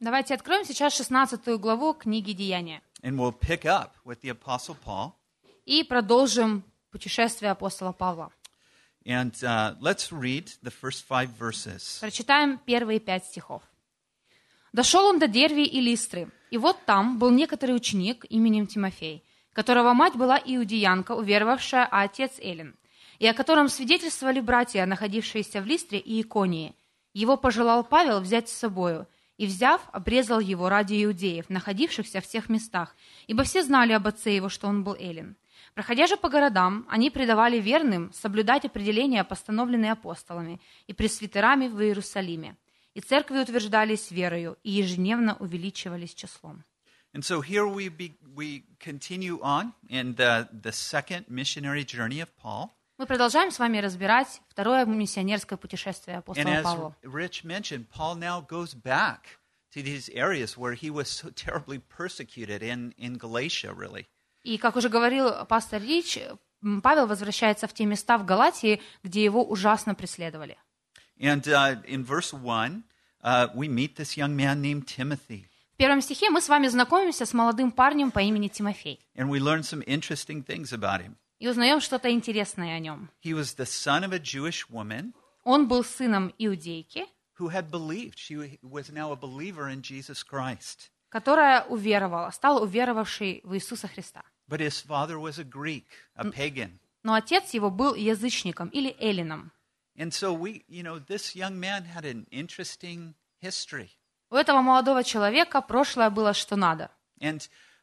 Давайте откроем сейчас 16 главу книги Деяния and we'll pick up with the Apostle Paul. и продолжим путешествие апостола Павла. And uh, let's read the first five verses. Прочитаем первые пять стихов. «Дошел он до Дервии и Листры, и вот там был некоторый ученик именем Тимофей, которого мать была иудеянка, уверовавшая, а отец Эллин, и о котором свидетельствовали братья, находившиеся в Листре и Иконии. Его пожелал Павел взять с собою, и, взяв, обрезал его ради иудеев, находившихся в тех местах, ибо все знали об отце его, что он был Эллин. Проходя же по городам, они предавали верным соблюдать определения, постановленные апостолами и пресвитерами в Иерусалиме. И церкви утверждались верою и ежедневно увеличивались числом. And so here we, be, we continue on in the, the second missionary journey of Paul. Мы продолжаем с вами разбирать второе миссионерское путешествие апостола Павла. Rich mentioned, Paul now goes back to these areas where he was so terribly persecuted in, in Galatia, really. И, как уже говорил пастор Рич, Павел возвращается в те места в Галатии, где его ужасно преследовали. And uh, in verse 1, uh, we meet this young man named Timothy. В первом стихе мы с вами знакомимся с молодым парнем по имени Тимофей And we learn some interesting things about him. И узнаем что-то интересное о нем. He was the son of a Jewish woman Он был сыном иудейки, who had believed. She was now a believer in Jesus Christ. которая уверовала, стала уверовавшей в Иисуса Христа. But his father was a Greek, a pagan. Но отец его был язычником или эллином. And so we, you know, this young man had an interesting history. У этого молодого человека прошлое было что надо. And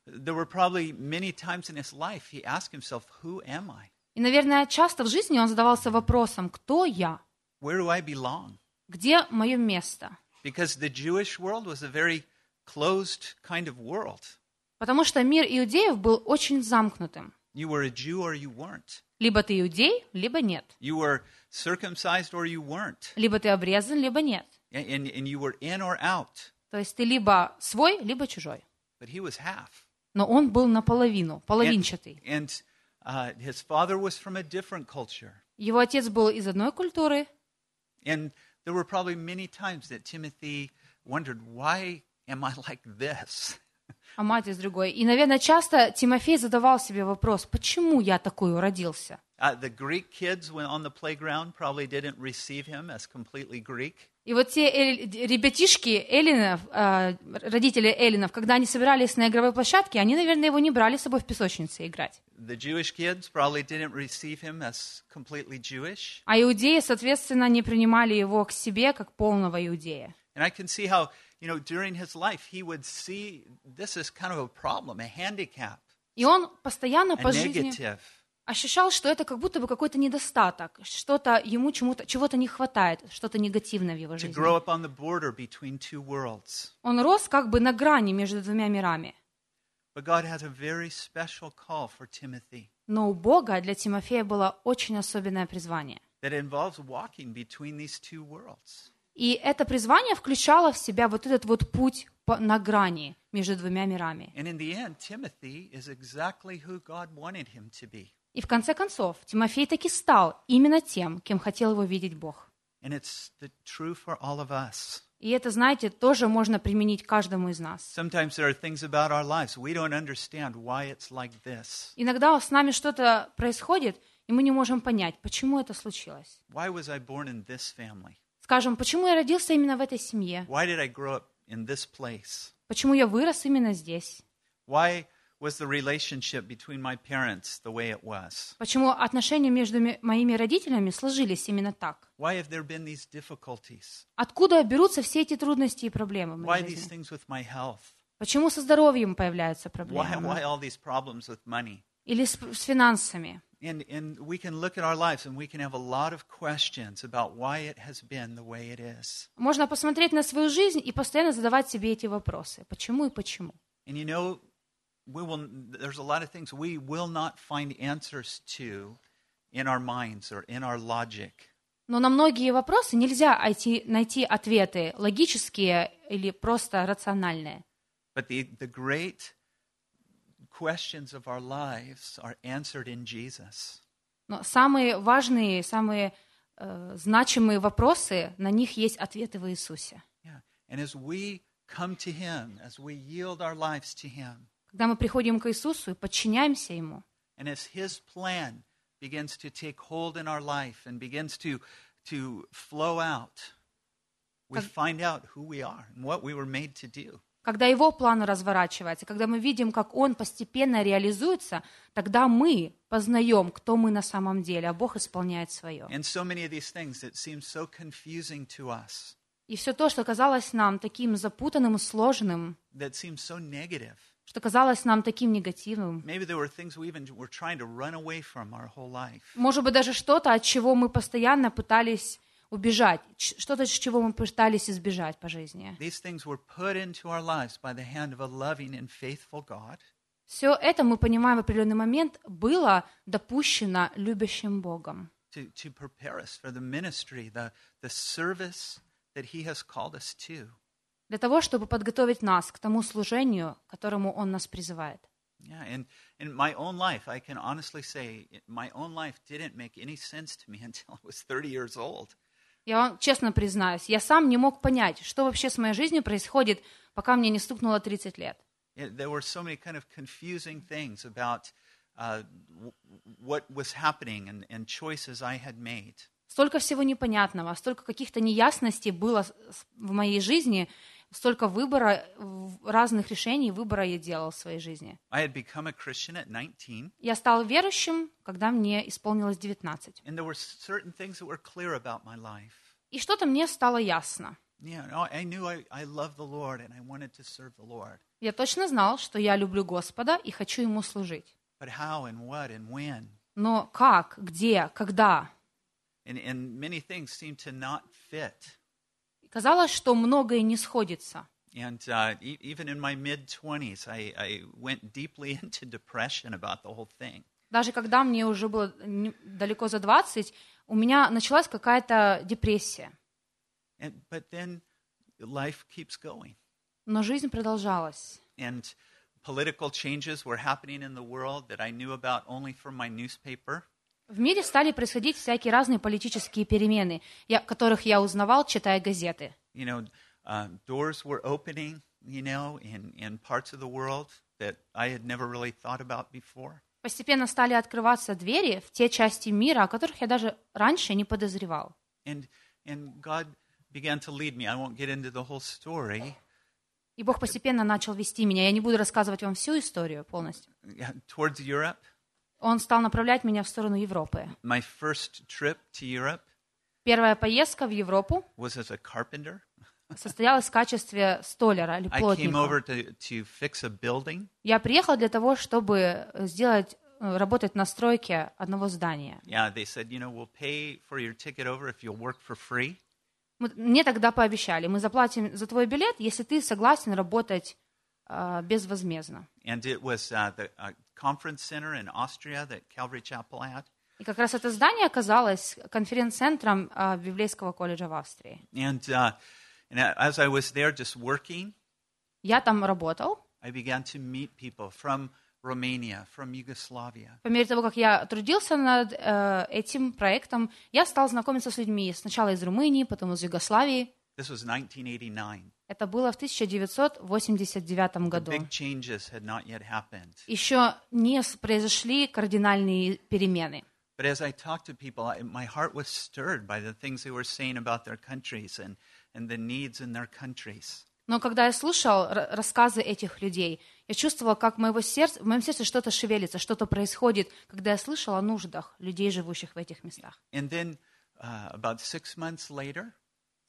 there were probably many times in his life he asked himself, Who am I? И, наверное, часто в жизни он задавался вопросом, кто я? Where do I belong? Где мое место? Because the Jewish world was a very closed kind of world. Потому что мир иудеев был очень замкнутым. You were a Jew or you weren't. Либо ты иудей, либо нет. You were circumcised or you weren't. Либо ты обрезан, либо нет. And, and, and you were in or out. То есть ты либо свой, либо чужой. But he was half. Но он был наполовину, половинчатый. And uh, his father was from a different culture. Его отец был из одной культуры, And there were probably many times that Timothy wondered, Why am I like this? А мать из другой. И, наверное, часто Тимофей задавал себе вопрос, почему я такой уродился? The Greek kids when on the playground probably didn't receive him as completely Greek. И вот те эль- ребятишки Эллинов, э, родители Эллинов, когда они собирались на игровой площадке, они, наверное, его не брали с собой в песочнице играть. А иудеи, соответственно, не принимали его к себе как полного иудея. And I can see how, you know, during his life, he would see this as kind of a problem, a handicap, И он постоянно a по жизни negative. ощущал, что это как будто бы какой-то недостаток, что-то ему чему-то, чего-то не хватает, что-то негативное в его To жизни. grow up on the border between two worlds. Он рос как бы на грани между двумя мирами. But God has a very special call for Timothy Но у Бога для Тимофея было очень особенное призвание. И это призвание включало в себя вот этот вот путь на грани между двумя мирами. И в конце концов, Тимофей таки стал именно тем, кем хотел его видеть Бог. И это, знаете, тоже можно применить каждому из нас. Иногда с нами что-то происходит, и мы не можем понять, почему это случилось. Why? Скажем, почему я родился именно в этой семье? Why did I grow up in this place? Почему я вырос именно здесь? Why was the relationship between my parents the way it was? Почему отношения между ми- моими родителями сложились именно так? Why have there been these difficulties? Откуда берутся все эти трудности и проблемы в Why моей these жизни? things with my health? Почему со здоровьем появляются Why, проблемы? why all these problems with money? Или с, с финансами? And, and we can look at our lives and we can have a lot of questions about why it has been the way it is. Можно посмотреть на свою жизнь и постоянно задавать себе эти вопросы. Почему и почему? And you know, we will, there's a lot of things we will not find answers to in our minds or in our logic. Но на многие вопросы нельзя найти, найти ответы логические или просто рациональные. But the, the great questions of our lives are answered in Jesus. Но самые важные, самые э, значимые вопросы, на них есть ответы в Иисусе. Yeah. And as we come to Him, as we yield our lives to Him, Когда мы приходим к Иисусу и подчиняемся Ему, and as His plan begins to take hold in our life and begins to, to flow out, we Как- find out who we are and what we were made to do. Когда Его план разворачивается, когда мы видим, как Он постепенно реализуется, тогда мы познаем, кто мы на самом деле, а Бог исполняет свое. И все то, что казалось нам таким запутанным и сложным, что казалось нам таким негативным, может быть, даже что-то, от чего мы постоянно пытались убежать, что-то, чего мы пытались избежать по жизни. Все это, мы понимаем в определенный момент, было допущено любящим Богом. to, to prepare us for the ministry, the, the service that He has called us to. Для того, чтобы подготовить нас к тому служению, к которому Он нас призывает. Yeah, and in my own life, I can honestly say my own life didn't make any sense to me until I was 30 years old. Я вам честно признаюсь, я сам не мог понять, что вообще с моей жизнью происходит, пока мне не стукнуло 30 лет. There were so many kind of confusing things about uh, what was happening and, and choices I had made. Столько всего непонятного, столько каких-то неясностей было в моей жизни, столько выбора, разных решений, выбора я делал в своей жизни. I had become a Christian at 19, Я стал верующим, когда мне исполнилось 19. and there were certain things that were clear about my life. И что-то мне стало ясно. Я точно знал, что я люблю Господа и хочу Ему служить. But how and what and when? Но как, где, когда? And, and many things seem to not fit. Казалось, что многое не сходится. And uh, e- even in my mid 20s, I, I went deeply into depression about the whole thing. Даже когда мне уже было не- далеко за 20, у меня началась какая-то депрессия. And, but then life keeps going. Но жизнь продолжалась. And political changes were happening in the world that I knew about only from my newspaper. В мире стали происходить всякие разные политические перемены, я, которых я узнавал, читая газеты. You know, uh, doors were opening, you know, in, in parts of the world that I had never really thought about before. Постепенно стали открываться двери в те части мира, о которых я даже раньше не подозревал. And, and God began to lead me. I won't get into the whole story. И Бог постепенно начал вести меня. Я не буду рассказывать вам всю историю полностью. Towards Europe, Он стал направлять меня в сторону Европы. my first trip to Europe Первая поездка в Европу was as a carpenter. состоялась в качестве столяра или I came over плотника. to, to fix a building. Я приехал для того, чтобы сделать, работать на стройке одного здания. Yeah, they said, you know, we'll pay for your ticket over if you'll work for free. Мы- Мне тогда пообещали, мы заплатим за твой билет, если ты согласен работать э, безвозмездно. And it was uh, the uh, conference center in Austria that Calvary Chapel had. И как раз это здание оказалось конференц-центром э, Библейского колледжа в Австрии. And, uh, and as I was there just working, Я там работал. I began to meet people from Romania, from Yugoslavia. По мере того, как я трудился над э, этим проектом, я стал знакомиться с людьми сначала из Румынии, потом из Югославии. This was 1989. Это было в 1989 The году. Еще не произошли кардинальные перемены. But as I talked to people, my heart was stirred by the things they were saying about their countries and, and the needs in their countries. Но когда я слушал рассказы этих людей, я чувствовала, как моего сердца, в моем сердце что-то шевелится, что-то происходит, когда я слышал о нуждах людей, живущих в этих местах. And then uh, about six months later,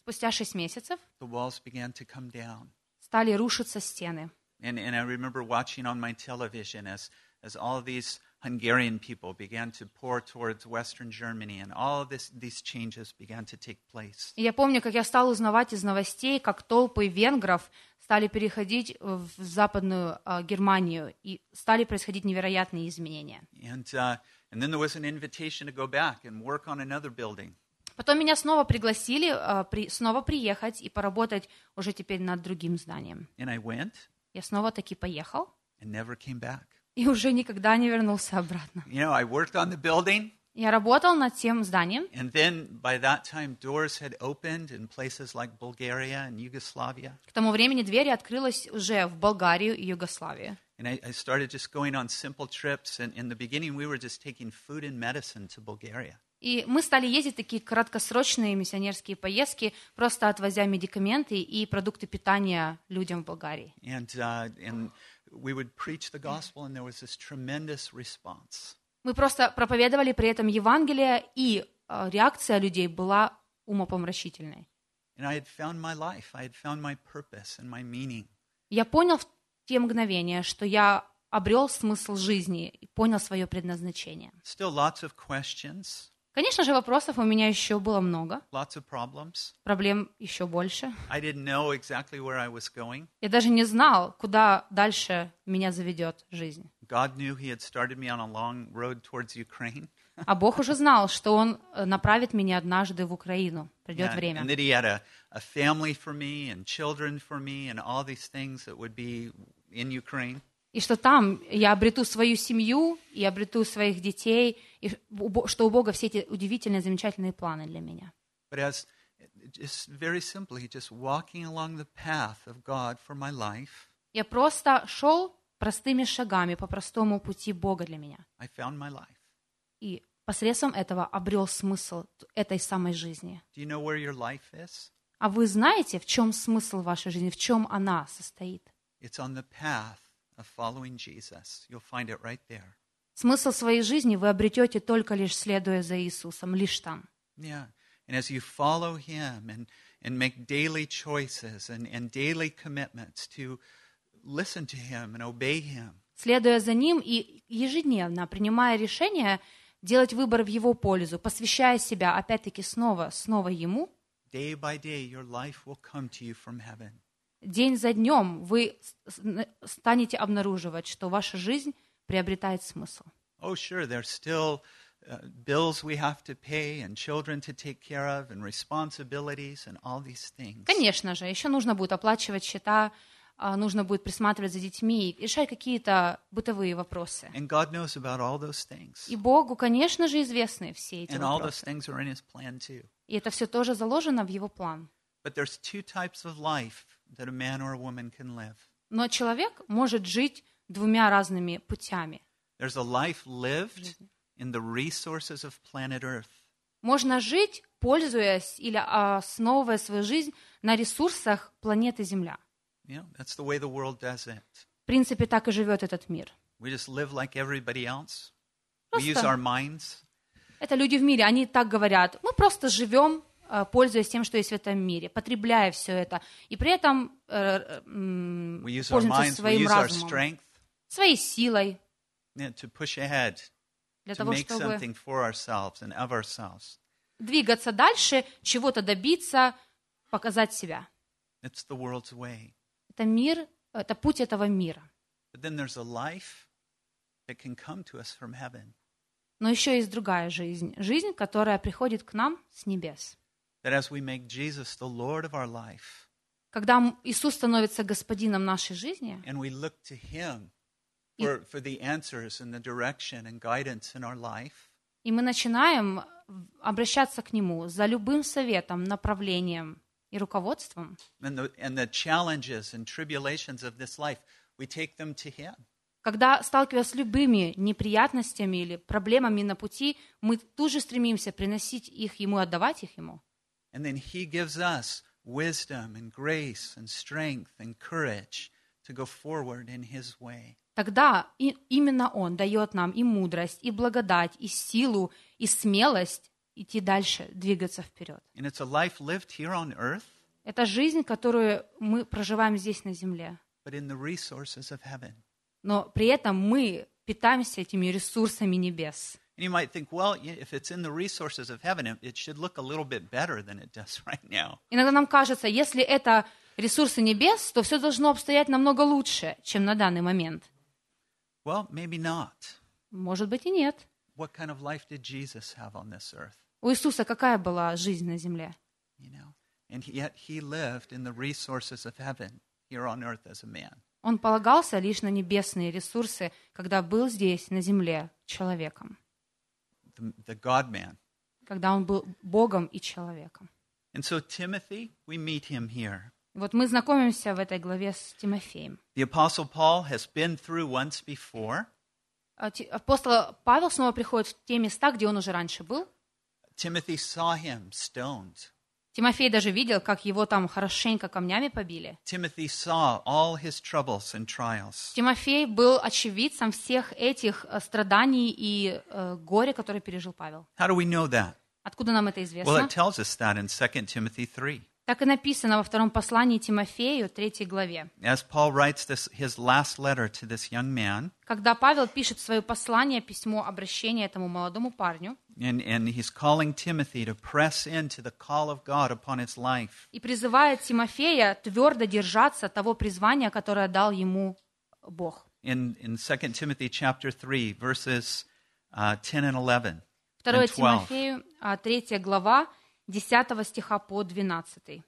Спустя шесть месяцев the walls began to come down. стали рушиться стены. And, and I remember watching on my television as, as all these Hungarian people began to pour towards Western Germany, and all this, these changes began to take place. Я помню, как я стал узнавать из новостей, как толпы венгров стали переходить в западную э, Германию, и стали происходить невероятные изменения. And, uh, and then there was an invitation to go back and work on another building. Потом меня снова пригласили э, при- снова приехать и поработать уже теперь над другим зданием. And I went Я снова таки поехал and never came back. и уже никогда не вернулся обратно. You know, I worked on the building, Я работал над тем зданием, And then by that time, doors had opened in places like Bulgaria and Yugoslavia. К тому времени двери открылась уже в Болгарию и Югославию. And I, I started just going on simple trips. And in the beginning, we were just taking food and medicine to Bulgaria. И мы стали ездить такие краткосрочные миссионерские поездки, просто отвозя медикаменты и продукты питания людям в Болгарии. And, uh, and we would preach the gospel, and there was this tremendous response. Мы просто проповедовали при этом Евангелие, и э, реакция людей была умопомрачительной. And I had found my life, I had found my purpose and my meaning. Я понял в те мгновения, что я обрел смысл жизни и понял свое предназначение. Still lots of questions, Конечно же, вопросов у меня еще было много, lots of problems. проблем еще больше. I didn't know exactly where I was going. Я даже не знал, куда дальше меня заведет жизнь. God knew He had started me on a long road towards Ukraine. А Бог уже знал, что Он э, направит меня однажды в Украину. Придет время. and that He had a, a family for me and children for me and all these things that would be in Ukraine. И что там я обрету свою семью и обрету своих детей, и что у Бога все эти удивительные, замечательные планы для меня. But as just very simply, just walking along the path of God for my life, Я просто шел простыми шагами по простому пути Бога для меня. I found my life. И посредством этого обрел смысл этой самой жизни. Do you know where your life is? А вы знаете, в чем смысл вашей жизни, в чем она состоит? It's on the path of following Jesus. You'll find it right there. Смысл своей жизни вы обретете только лишь следуя за Иисусом, лишь там. Yeah. And as you follow Him and, and make daily choices and, and daily commitments to listen to Him and obey Him, Следуя за Ним и ежедневно принимая решения, делать выбор в Его пользу, посвящая себя опять-таки снова, снова Ему, day by day, your life will come to you from heaven. День за днем вы станете обнаруживать, что ваша жизнь приобретает смысл. Oh, sure, there's still uh, bills we have to pay and children to take care of and responsibilities and all these things. Конечно же, еще нужно будет оплачивать счета, а, нужно будет присматривать за детьми, решать какие-то бытовые вопросы. And God knows about all those things. И Богу, конечно же, известны все эти And all those вопросы. things are in His plan too. И это все тоже заложено в Его план. But there's two types of life that a man or a woman can live. Но человек может жить двумя разными путями. There's a life lived in the resources of planet Earth. Можно жить, пользуясь или основывая свою жизнь на ресурсах планеты Земля. Know, that's the way the world does it. В принципе, так и живет этот мир. We just live like everybody else. We use Просто- our minds. Это люди в мире, они так говорят. Мы просто живем, пользуясь тем, что есть в этом мире, потребляя все это. И при этом э, э, пользуемся своим разумом, strength своей силой, yeah, to push ahead, для to того, чтобы двигаться дальше, чего-то добиться, показать себя. It's the world's way. Это мир, это путь этого мира. Но еще есть другая жизнь. Жизнь, которая приходит к нам с небес. That as we make Jesus the Lord of our life Когда Иисус становится господином нашей жизни, and we look to Him for, for the answers and the direction and guidance in our life, и мы начинаем обращаться к Нему за любым советом, направлением и руководством, and the, and the challenges and tribulations of this life, we take them to Him. когда, сталкиваясь с любыми неприятностями или проблемами на пути, мы тут же стремимся приносить их Ему, отдавать их Ему. And then He gives us wisdom and grace and strength and courage to go forward in His way. Тогда и, именно Он дает нам и мудрость, и благодать, и силу, и смелость идти дальше, двигаться вперед. And it's a life lived here on earth, Это жизнь, которую мы проживаем здесь на земле. but in the resources of heaven. Но при этом мы питаемся этими ресурсами небес. And you might think, well, if it's in the resources of heaven, it should look a little bit better than it does right now. Иногда нам кажется, если это ресурсы небес, то все должно обстоять намного лучше, чем на данный момент. Well, maybe not. Может быть и нет. What kind of life did Jesus have on this earth? У Иисуса какая была жизнь на земле? You know, and yet he lived in the resources of heaven here on earth as a man. Он полагался лишь на небесные ресурсы, когда был здесь, на земле, человеком. The, the God man. когда он был Богом и человеком. And so, Timothy, we meet him here. И вот мы знакомимся в этой главе с Тимофеем. The Apostle Paul has been through once before. А Ти- Апостол Павел снова приходит в те места, где он уже раньше был. Timothy saw him stoned. Тимофей даже видел, как его там хорошенько камнями побили. Тимофей был очевидцем всех этих э, страданий и э, горя, которые пережил Павел. Откуда нам это Well, известно? it tells us that in 2 Timothy 3. Так и написано во втором послании Тимофею, третьей главе. As Paul writes this, his last letter to this young man, Когда Павел пишет свое послание, письмо, обращение этому молодому парню, and, and he's calling Timothy to press into the call of God upon his life. и призывает Тимофея твердо держаться того призвания, которое дал ему Бог. In, in 2 Timothy chapter 3, verses uh, 10 and 11. 2 and 12. Тимофею, 3 глава, 10 стиха по 12.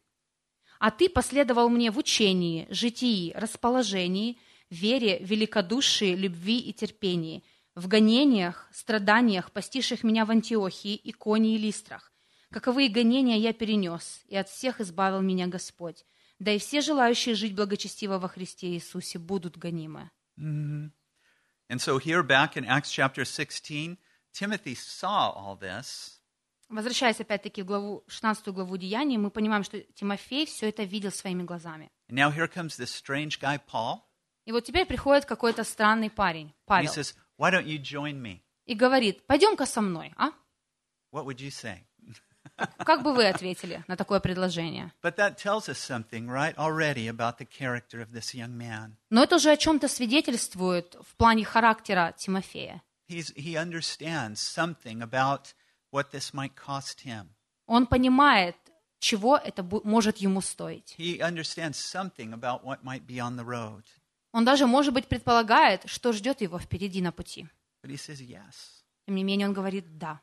«А ты последовал мне в учении, житии, расположении, вере, великодушии, любви и терпении, в гонениях, страданиях, постивших меня в Антиохии, Иконе и Листрах. Каковые гонения я перенес, и от всех избавил меня Господь. Да и все желающие жить благочестиво во Христе Иисусе будут гонимы». And so, here back in Acts chapter 16, Timothy saw all this. Возвращаясь опять-таки в главу, 16 главу Деяний, мы понимаем, что Тимофей все это видел своими глазами. And now here comes this strange guy, Paul. И вот теперь приходит какой-то странный парень, And he Павел, says, Why don't you join me? и говорит, пойдем-ка со мной, а? What would you say? Как бы вы ответили на такое предложение? But that tells us something, right, already about the character of this young man. Но это уже о чем-то свидетельствует в плане характера Тимофея. He's, he understands something about what this might cost him. Он понимает, чего это может ему стоить. Он даже, может быть, предполагает, что ждет его впереди на пути. But he says yes. Тем не менее, он говорит «да».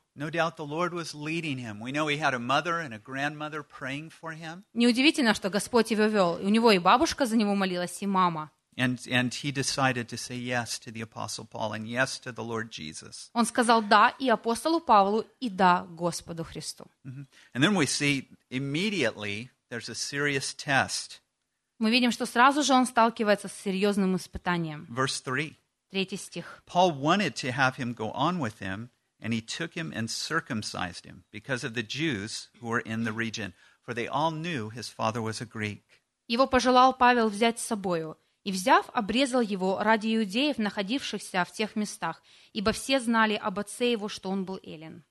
Неудивительно, что Господь его вел. И у него и бабушка за него молилась, и мама. And, and he decided to say yes to the Apostle Paul and yes to the Lord Jesus. Он сказал «да» и апостолу Павлу, и «да» Господу Христу. And then we see immediately there's a serious test. Мы видим, что сразу же он сталкивается с серьезным испытанием. Verse 3. Третий стих. Paul wanted to have him go on with him, and he took him and circumcised him because of the Jews who were in the region, for they all knew his father was a Greek. Его пожелал Павел взять с собою, и, взяв, обрезал его ради иудеев, находившихся в тех местах, ибо все знали об отце его, что он был эллин.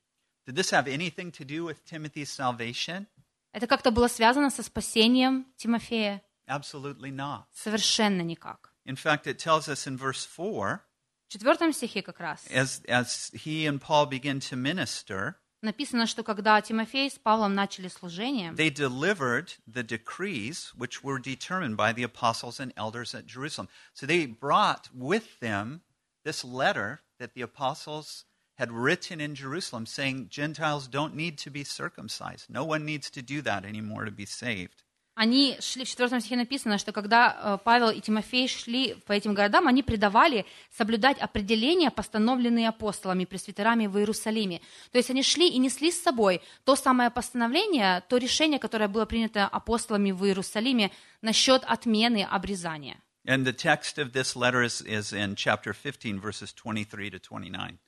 Did this have anything to do with Timothy's salvation? Это как-то было связано со спасением Тимофея? Absolutely not. Совершенно никак. In fact, it tells us in verse 4 В четвертом стихе как раз as, as he and Paul begin to minister, написано, что когда Тимофей с Павлом начали служение, they delivered the decrees which were determined by the apostles and elders at Jerusalem. So they brought with them this letter that the apostles had written in Jerusalem saying Gentiles don't need to be circumcised. No one needs to do that anymore to be saved. Они шли, в четвертом стихе написано, что когда э, Павел и Тимофей шли по этим городам, они предавали соблюдать определения, постановленные апостолами, пресвитерами в Иерусалиме. То есть они шли и несли с собой то самое постановление, то решение, которое было принято апостолами в Иерусалиме насчет отмены обрезания. And the text of this letter is, is in chapter 15, verses 23 to 29.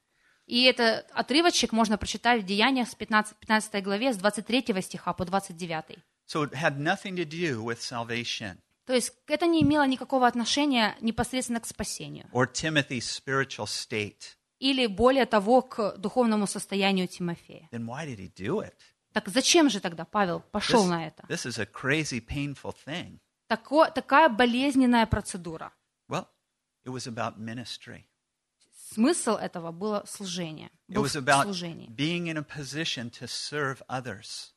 И этот отрывочек можно прочитать в Деяниях с 15, 15 главе с 23 стиха по 29. So it had nothing to do with salvation То есть это не имело никакого отношения непосредственно к спасению. or Timothy's spiritual state. или более того к духовному состоянию Тимофея. Then why did he do it? Так зачем же тогда Павел пошел This, на это? this is a crazy, painful thing. Тако, такая болезненная процедура. Well, it was about ministry. Смысл этого было служение. It was about служении. being in a position to serve others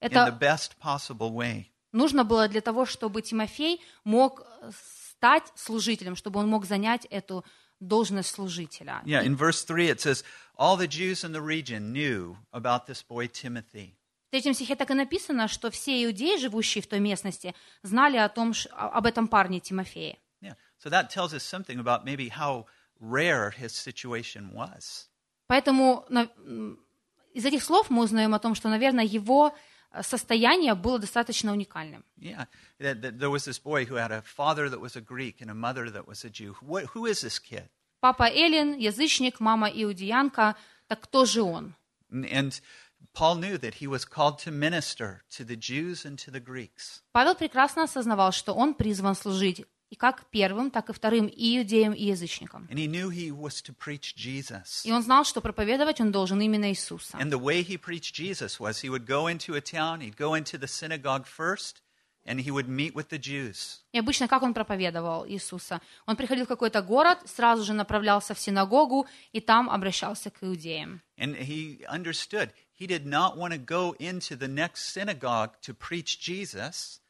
Это best possible way. нужно было для того, чтобы Тимофей мог э, стать служителем, чтобы он мог занять эту должность служителя. Yeah, in verse 3 it says, All the Jews in the region knew about this boy Timothy. В третьем стихе так и написано, что все иудеи, живущие в той местности, знали о том, об этом парне Тимофее. Yeah. So that tells us something about maybe how rare his situation was. Поэтому из этих слов мы узнаем о том, что, наверное, его состояние было достаточно уникальным. Yeah, there was this boy who had a father that was a Greek and a mother that was a Jew. What, who is this kid? Папа Эллин, язычник, мама иудеянка. Так кто же он? And Paul knew that he was called to minister to the Jews and to the Greeks. Павел прекрасно осознавал, что он призван служить и как первым, так и вторым и иудеям, и язычникам. And he knew he was to preach Jesus. И он знал, что проповедовать он должен именно Иисуса. And the way he preached Jesus was he would go into a town, he'd go into the synagogue first, and he would meet with the Jews. И обычно как он проповедовал Иисуса? Он приходил в какой-то город, сразу же направлялся в синагогу и там обращался к иудеям. And he understood he did not want to go into the next synagogue to preach Jesus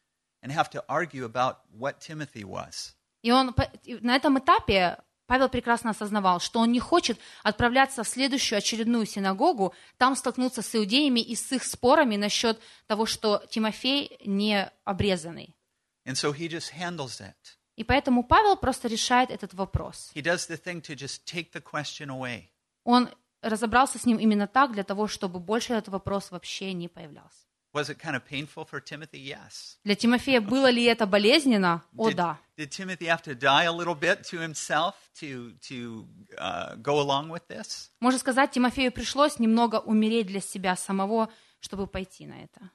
and have to argue about what Timothy was. И он на этом этапе Павел прекрасно осознавал, что он не хочет отправляться в следующую очередную синагогу, там столкнуться с иудеями и с их спорами насчет того, что Тимофей не обрезанный. And so he just handles it. И поэтому Павел просто решает этот вопрос. He does the thing to just take the question away. Он разобрался с ним именно так, для того, чтобы больше этот вопрос вообще не появлялся. Was it kind of painful for Timothy? Yes. Для Тимофея было ли это болезненно? О, да. did Timothy have to die a little bit to himself to, to uh, go along with this? Можно сказать, Тимофею пришлось немного умереть для себя самого, чтобы пойти на это.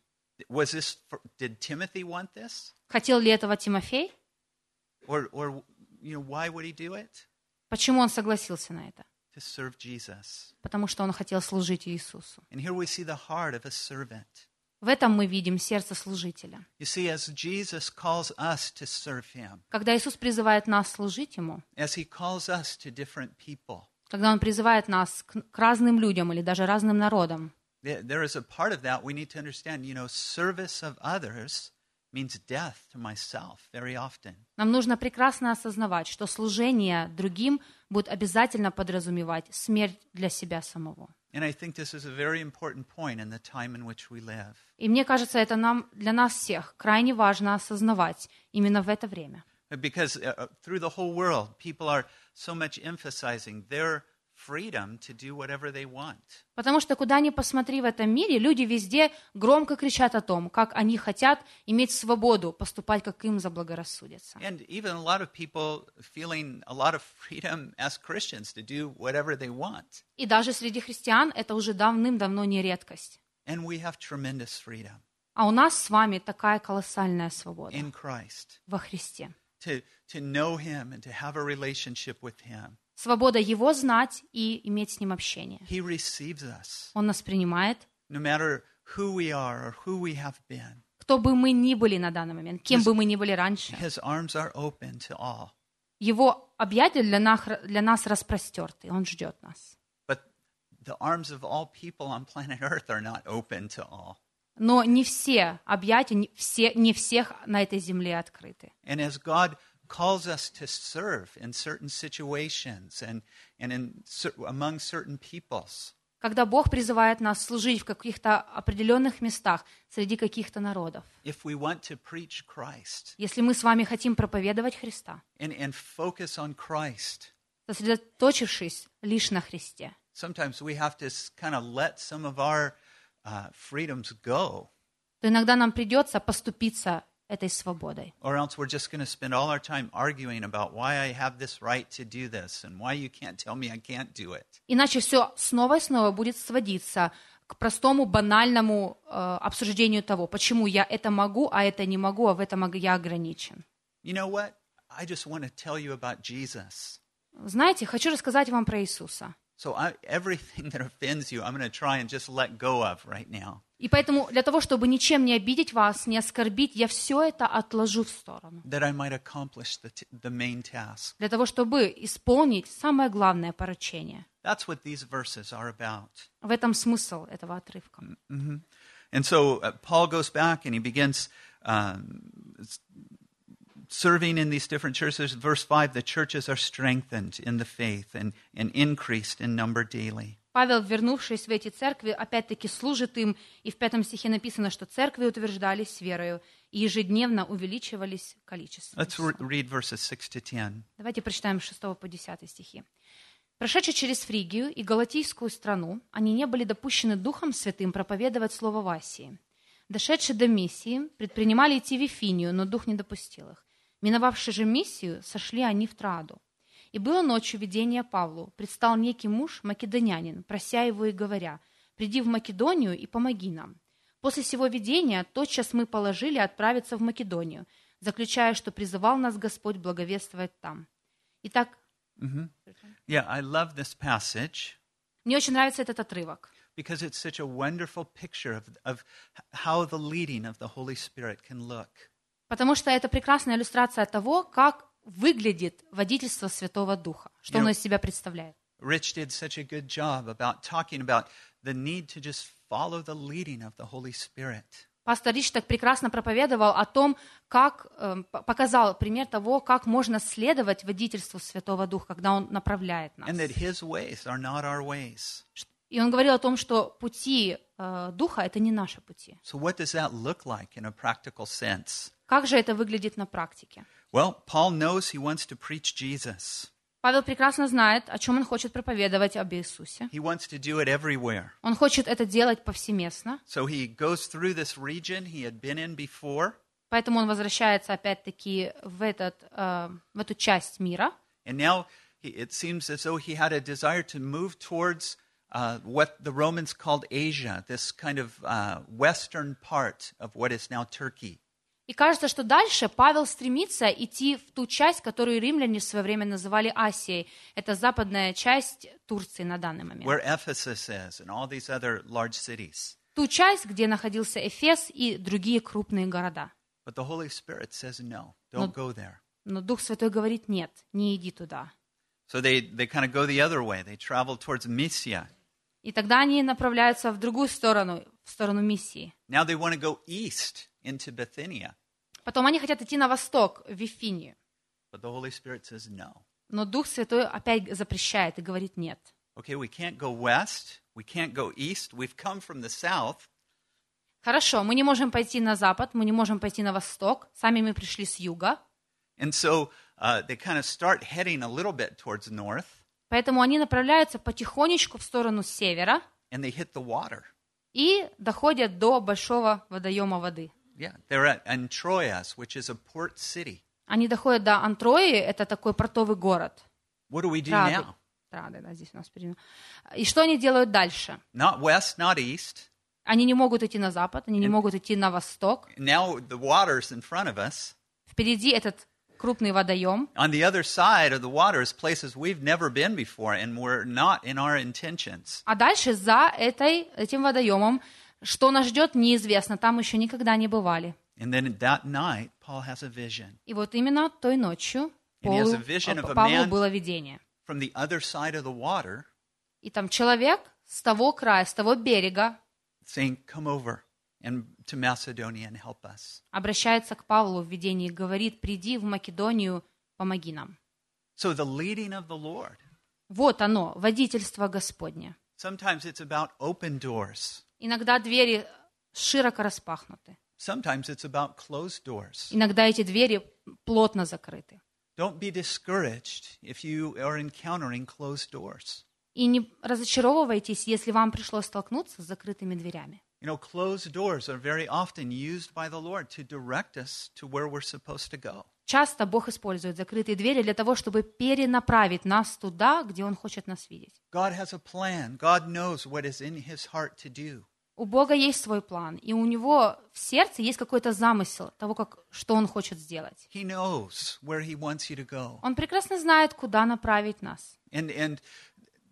Was this for, did Timothy want this? Хотел ли этого Тимофей? Or, or you know, why would he do it? Почему он согласился на это? To serve Jesus. Потому что он хотел служить Иисусу. And here we see the heart of a servant. В этом мы видим сердце служителя. Когда Иисус призывает нас служить Ему, когда Он призывает нас к, разным людям или даже разным народам, there there is a part of that we need to understand. You know, service of others means death to myself very often. нам нужно прекрасно осознавать, что служение другим будет обязательно подразумевать смерть для себя самого. And I think this is a very important point in the time in which we live. И мне кажется, это нам, для нас всех крайне важно осознавать именно в это время. Because uh, uh, through the whole world, people are so much emphasizing their freedom to do whatever they want. Потому что куда ни посмотри в этом мире, люди везде громко кричат о том, как они хотят иметь свободу поступать, как им заблагорассудится. And even a lot of people feeling a lot of freedom as Christians to do whatever they want. И даже среди христиан это уже давным-давно не редкость. And we have tremendous freedom А у нас с вами такая колоссальная свобода in Christ во Христе. to, to know Him and to have a relationship with Him. Свобода Его знать и иметь с Ним общение. Он нас принимает, кто бы мы ни были на данный момент, кем бы мы ни были раньше. Его объятия для нас, для нас распростерты, Он ждет нас. Но не все объятия, не, все, не всех на этой земле открыты. And as God calls us to serve in certain situations and, and in, among certain peoples, Когда Бог призывает нас служить в каких-то определенных местах среди каких-то народов, if we want to preach Christ. Если мы с вами хотим проповедовать Христа, and, and focus on Christ, сосредоточившись лишь на Христе, sometimes we have to kind of let some of our uh, freedoms go, то иногда нам придется поступиться этой свободой. or else we're just going to spend all our time arguing about why I have this right to do this and why you can't tell me I can't do it. Иначе все снова и снова будет сводиться к простому, банальному э, обсуждению того, почему я это могу, а это не могу, а в этом я ограничен. You know what? I just want to tell you about Jesus. Знаете, хочу рассказать вам про Иисуса. So I, everything that offends you, I'm going to try and just let go of right now. И поэтому для того, чтобы ничем не обидеть вас, не оскорбить, я все это отложу в сторону. that I might accomplish the, t- the main task. Для того, чтобы исполнить самое главное поручение. That's what these verses are about. В этом смысл этого отрывка. And so uh, Paul goes back and he begins um, serving in these different churches. Verse 5 the churches are strengthened in the faith and, and increased in number daily. Павел, вернувшись в эти церкви, опять-таки служит им, и в пятом стихе написано, что церкви утверждались верою и ежедневно увеличивались количеством. Let's re- read verses 6 to 10. Давайте прочитаем с 6 по 10 стихи. Прошедшие через Фригию и Галатийскую страну, они не были допущены Духом Святым проповедовать Слово в Асии. Дошедшие до миссии, предпринимали идти в Вифинию, но Дух не допустил их. Миновавши же миссию, сошли они в Траду. И было ночью видение Павлу. Предстал некий муж, македонянин, прося его и говоря, «Приди в Македонию и помоги нам». После сего видения тотчас мы положили отправиться в Македонию, заключая, что призывал нас Господь благовествовать там. Итак, Yeah, I love this passage мне очень нравится этот отрывок, because it's such a wonderful picture of, of how the leading of the Holy Spirit can look. потому что это прекрасная иллюстрация того, как выглядит водительство Святого Духа, что оно из себя представляет. Rich did such a good job about talking about the need to just follow the leading of the Holy Spirit. Пастор Рич так прекрасно проповедовал о том, как э, п- показал пример того, как можно следовать водительству Святого Духа, когда Он направляет нас. И он говорил о том, что пути э, Духа это не наши пути. So, like? Как же это выглядит на практике? Well, Paul knows he wants to preach Jesus. Павел прекрасно знает, о чем он хочет проповедовать об Иисусе. He wants to do it everywhere. Он хочет это делать повсеместно, So he goes through this region he had been in before, поэтому он возвращается опять-таки в, этот, э, в эту часть мира. and now he, it seems as though he had a desire to move towards uh, what the Romans called Asia, this kind of uh, western part of what is now Turkey. И кажется, что дальше Павел стремится идти в ту часть, которую римляне в свое время называли Асией. Это западная часть Турции на данный момент. where Ephesus is and all these other large cities. Ту часть, где находился Эфес и другие крупные города. But the Holy Spirit says, no, don't go there. Но Дух Святой говорит, нет, не иди туда. So they, they kind of go the other way. They travel towards Mysia. И тогда они направляются в другую сторону, в сторону миссии. Now they want to go east into Bithynia. Потом они хотят идти на восток, в Вифинию. But the Holy Spirit says, no. Но Дух Святой опять запрещает и говорит нет. Okay, we can't go west. We can't go east. We've come from the south. Хорошо, мы не можем пойти на запад, мы не можем пойти на восток. Сами мы пришли с юга. And so uh, they kind of start heading a little bit towards north, Поэтому они направляются потихонечку в сторону севера and they hit the water. и доходят до большого водоема воды. Yeah, they're at Antroas, which is a port city. Они доходят до Антрои, это такой портовый город. What do we do Трады. now? Трады, да, здесь у нас впереди. И что они делают дальше? Not west, not east. Они не могут идти на запад, они не могут идти на восток. Now the water's in front of us. Впереди этот крупный водоем. On the other side of the water is places we've never been before and were not in our intentions. А дальше за этой, этим водоемом, что нас ждет, неизвестно. Там еще никогда не бывали. And then that night, Paul has a vision. И вот именно той ночью Полу- Павлу было видение. From the other side of the water, И там человек с того края, с того берега saying, Come over and to Macedonia and help us. обращается к Павлу в видении и говорит, приди в Македонию, помоги нам. So the leading of the Lord. Вот оно, водительство Господне. Sometimes it's about open doors. Иногда двери широко распахнуты. Sometimes it's about closed doors. Иногда эти двери плотно закрыты. Don't be discouraged if you are encountering closed doors. И не разочаровывайтесь, если вам пришлось столкнуться с закрытыми дверями. You know, closed doors are very often used by the Lord to direct us to where we're supposed to go. Часто Бог использует закрытые двери для того, чтобы перенаправить нас туда, где Он хочет нас видеть. God has a plan. God knows what is in his heart to do. У Бога есть свой план, и у Него в сердце есть какой-то замысел того, как, что Он хочет сделать. Он прекрасно знает, куда направить нас. And and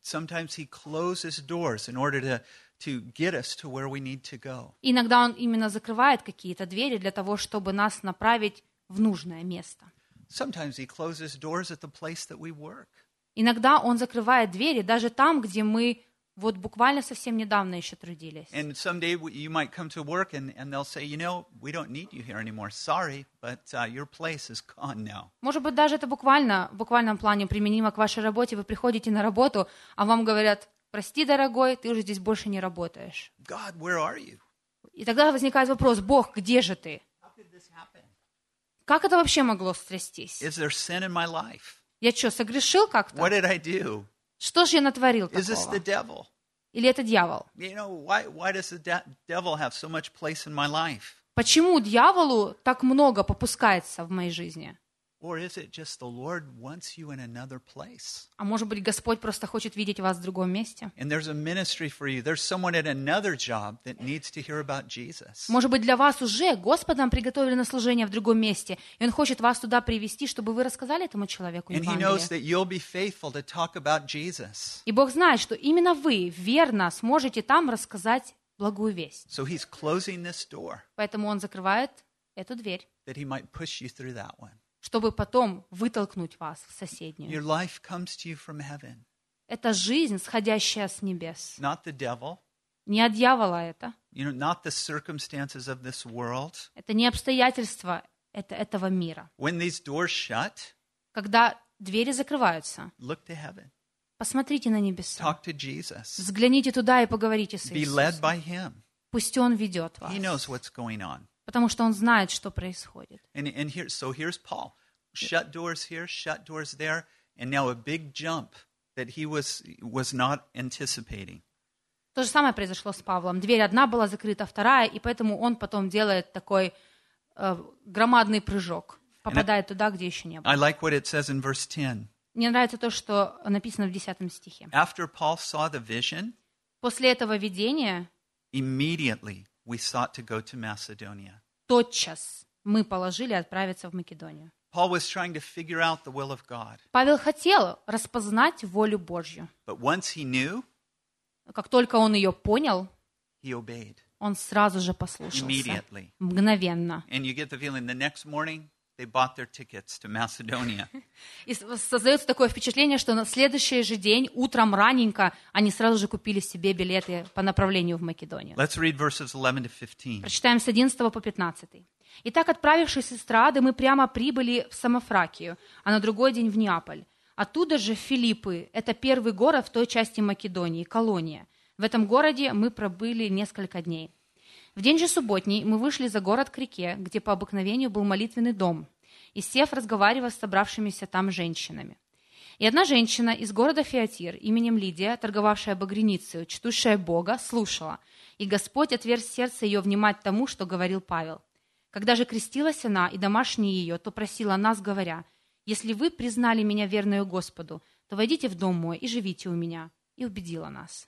sometimes he closes doors in order to to get us to where we need to go. Иногда Он именно закрывает какие-то двери для того, чтобы нас направить в нужное место. Sometimes he closes doors at the place that we work. Иногда Он закрывает двери даже там, где мы вот буквально совсем недавно еще трудились. And someday w- you might come to work and, and they'll say, you know, we don't need you here anymore. Sorry, but uh, your place is gone now. Может быть, даже это буквально, в буквальном плане применимо к вашей работе. Вы приходите на работу, а вам говорят, прости, дорогой, ты уже здесь больше не работаешь. God, where are you? И тогда возникает вопрос, Бог, где же ты? How could this happen? Как это вообще могло стрястись? Is there sin in my life? Я что, согрешил как-то? What did I do? Что же я натворил такого? Или это дьявол? You know, why, why does the de- devil have so much place in my life? Почему дьяволу так много попускается в моей жизни? Or is it just the Lord wants you in another place? А может быть, Господь просто хочет видеть вас в другом месте? And there's a ministry for you. There's someone at another job that needs to hear about Jesus. Может быть, для вас уже Господом приготовили на служение в другом месте, и Он хочет вас туда привести, чтобы вы рассказали этому человеку And he knows Евангелие. that you'll be faithful to talk about Jesus. И Бог знает, что именно вы верно сможете там рассказать благую весть. So he's closing this door Поэтому Он закрывает эту дверь, that he might push you through that one. Чтобы потом вытолкнуть вас в Your соседнюю. life comes to you from heaven, Это жизнь, сходящая с небес. not the devil, Не от дьявола это. you know, not the circumstances of this world. Это не обстоятельства это, этого мира. When these doors shut, Когда двери закрываются, look to heaven. посмотрите на небеса. Talk to Jesus. Взгляните туда и поговорите с Be led Иисусом. by him. Пусть Он ведет вас. He knows what's going on. Потому что Он знает, что происходит. And, and here, so here's Paul. Shut doors here, shut doors there, and now a big jump that he was, was not anticipating. То же самое произошло с Павлом. Дверь одна была закрыта, вторая, и поэтому он потом делает такой э, громадный прыжок, попадает туда, где еще не был. I like what it says in verse 10. Мне нравится то, что написано в 10 стихе. After Paul saw the vision, После этого видения immediately we sought to go to Macedonia. тотчас мы положили отправиться в Македонию. Paul was trying to figure out the will of God. Павел хотел распознать волю Божью. But once he knew, Как только он ее понял, he obeyed он сразу же послушался. immediately. Мгновенно. And you get the feeling the next morning they bought their tickets to Macedonia. И создается такое впечатление, что на следующий же день, утром раненько, они сразу же купили себе билеты по направлению в Македонию. Let's read verses 11 to 15. Прочитаем с 11 по 15. «Итак, отправившись из Страды, мы прямо прибыли в Самофракию, а на другой день в Неаполь. Оттуда же Филиппы, это первый город в той части Македонии, колония. В этом городе мы пробыли несколько дней. В день же субботний мы вышли за город к реке, где по обыкновению был молитвенный дом, и сев, разговаривая с собравшимися там женщинами. И одна женщина из города Феатир именем Лидия, торговавшая багряницей, чтущая Бога, слушала, и Господь отверз сердце ее внимать тому, что говорил Павел. Когда же крестилась она и домашние ее, то просила нас, говоря, «Если вы признали меня верную Господу, то войдите в дом мой и живите у меня». И убедила нас.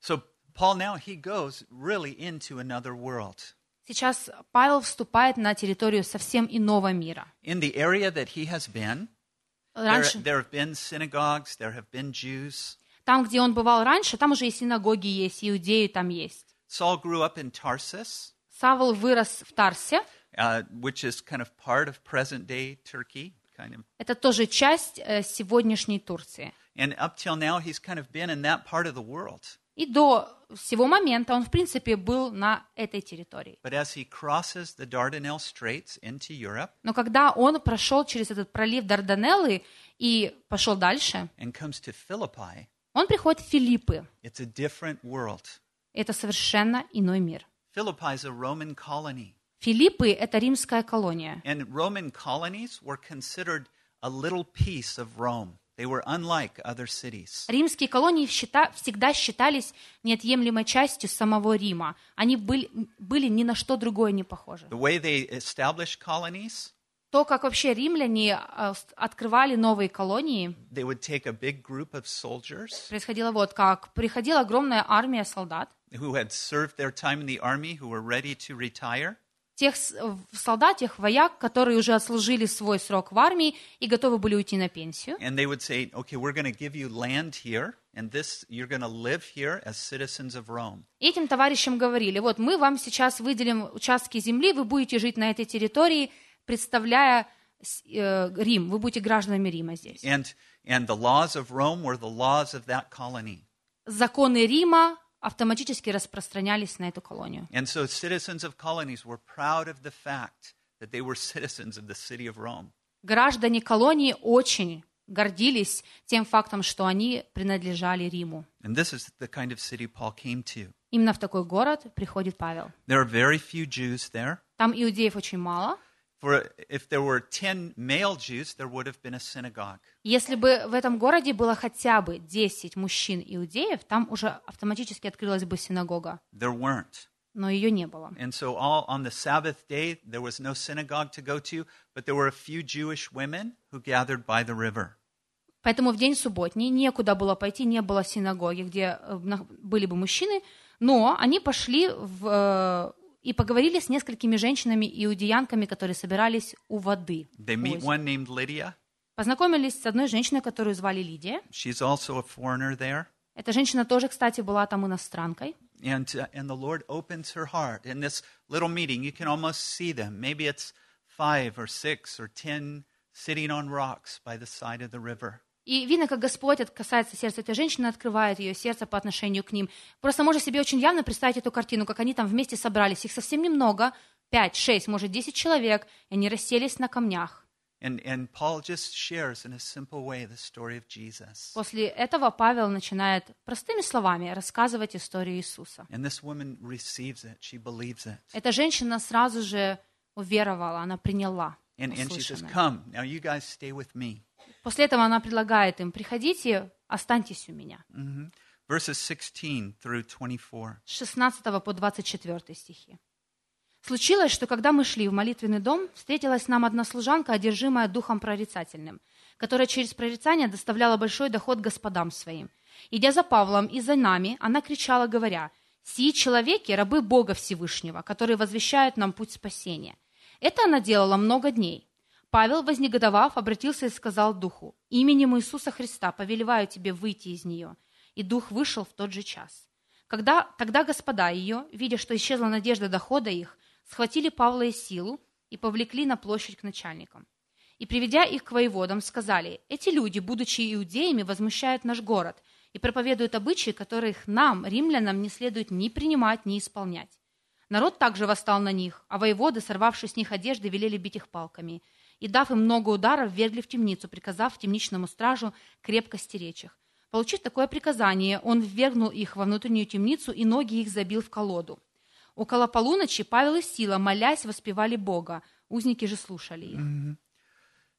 So Paul now he goes really into another world. Сейчас Павел вступает на территорию совсем иного мира. In the area that he has been, there, Раньше, there have been synagogues, there have been Jews. там, где он бывал раньше, там уже и синагоги есть, и иудеи там есть. Saul grew up in Tarsus, Савл вырос в Тарсе, uh, which is kind of part of present day Turkey, kind of. это тоже часть э, сегодняшней Турции. And up till now, he's kind of been in that part of the world. И до сего момента он, в принципе, был на этой территории. Europe Но когда он прошел через этот пролив Дарданеллы и пошел дальше, Philippi, он приходит в Филиппы. Это совершенно иной мир. Филиппы – это римская колония. And Roman colonies were considered a little piece of Rome. They were unlike other cities. Римские колонии всегда считались неотъемлемой частью самого Рима. Они были, были ни на что другое не похожи. The way they established colonies, То, как вообще римляне э, открывали новые колонии, they would take a big group of soldiers происходило вот как. Приходила огромная армия солдат. who had served their time in the army, who were ready to retire, Тех в- солдат, тех вояк, которые уже отслужили свой срок в армии и готовы были уйти на пенсию. and they would say, "Okay, we're going to give you land here, and this you're going to live here as citizens of Rome." Этим товарищам говорили, вот мы вам сейчас выделим участки земли, вы будете жить на этой территории, представляя э, Рим, вы будете гражданами Рима здесь. And and the laws of Rome were the laws of that colony. Законы Рима автоматически распространялись на эту колонию. And so citizens of colonies were proud of the fact that they were citizens of the city of Rome. Граждане колонии очень гордились тем фактом, что они принадлежали Риму. And this is the kind of city Paul came to. Именно в такой город приходит Павел. There are very few Jews there. Там иудеев очень мало, For if there were 10 male Jews, there would have been a synagogue. Если бы в этом городе было хотя бы 10 мужчин-иудеев, там уже автоматически открылась бы синагога, There weren't. но ее не было. And so all on the Sabbath day there was no synagogue to go to, but there were a few Jewish women who gathered by the river. Поэтому в день субботний некуда было пойти, не было синагоги, где э, были бы мужчины, но они пошли в, э, и поговорили с несколькими женщинами-иудеянками, которые собирались у воды. They meet one named Lydia. Познакомились с одной женщиной, которую звали Лидия. She's also a foreigner there. Эта женщина тоже, кстати, была там иностранкой. And, uh, and the Lord opens her heart. In this little meeting, you can almost see them. Maybe it's five or six or ten sitting on rocks by the side of the river. И видно, как Господь касается сердца этой женщины, открывает ее сердце по отношению к ним. Просто можно себе очень явно представить эту картину, как они там вместе собрались. Их совсем немного, пять, шесть, может, десять человек, и они расселись на камнях. And, and Paul just shares in a simple way the story of Jesus. После этого Павел начинает простыми словами рассказывать историю Иисуса. And this woman receives it, she believes it. Эта женщина сразу же уверовала, она приняла And, and she says, услышанное. Come, now you guys stay with me. После этого она предлагает им, приходите, останьтесь у меня. Verses 16 through 24. С 16 по 24 стихи. Случилось, что когда мы шли в молитвенный дом, встретилась нам одна служанка, одержимая духом прорицательным, которая через прорицание доставляла большой доход господам своим. Идя за Павлом и за нами, она кричала, говоря, «Сии человеки – рабы Бога Всевышнего, которые возвещают нам путь спасения». Это она делала много дней. Павел, вознегодовав, обратился и сказал духу, «Именем Иисуса Христа повелеваю тебе выйти из нее». И дух вышел в тот же час. Когда, тогда господа ее, видя, что исчезла надежда дохода их, схватили Павла и Силу и повлекли на площадь к начальникам. И, приведя их к воеводам, сказали, «Эти люди, будучи иудеями, возмущают наш город и проповедуют обычаи, которых нам, римлянам, не следует ни принимать, ни исполнять». Народ также восстал на них, а воеводы, сорвавши с них одежды, велели бить их палками. И, дав им много ударов, ввергли в темницу, приказав темничному стражу крепко стеречь их. Получив такое приказание, он ввергнул их во внутреннюю темницу и ноги их забил в колоду. Около полуночи Павел и Сила, молясь, воспевали Бога. Узники же слушали их. In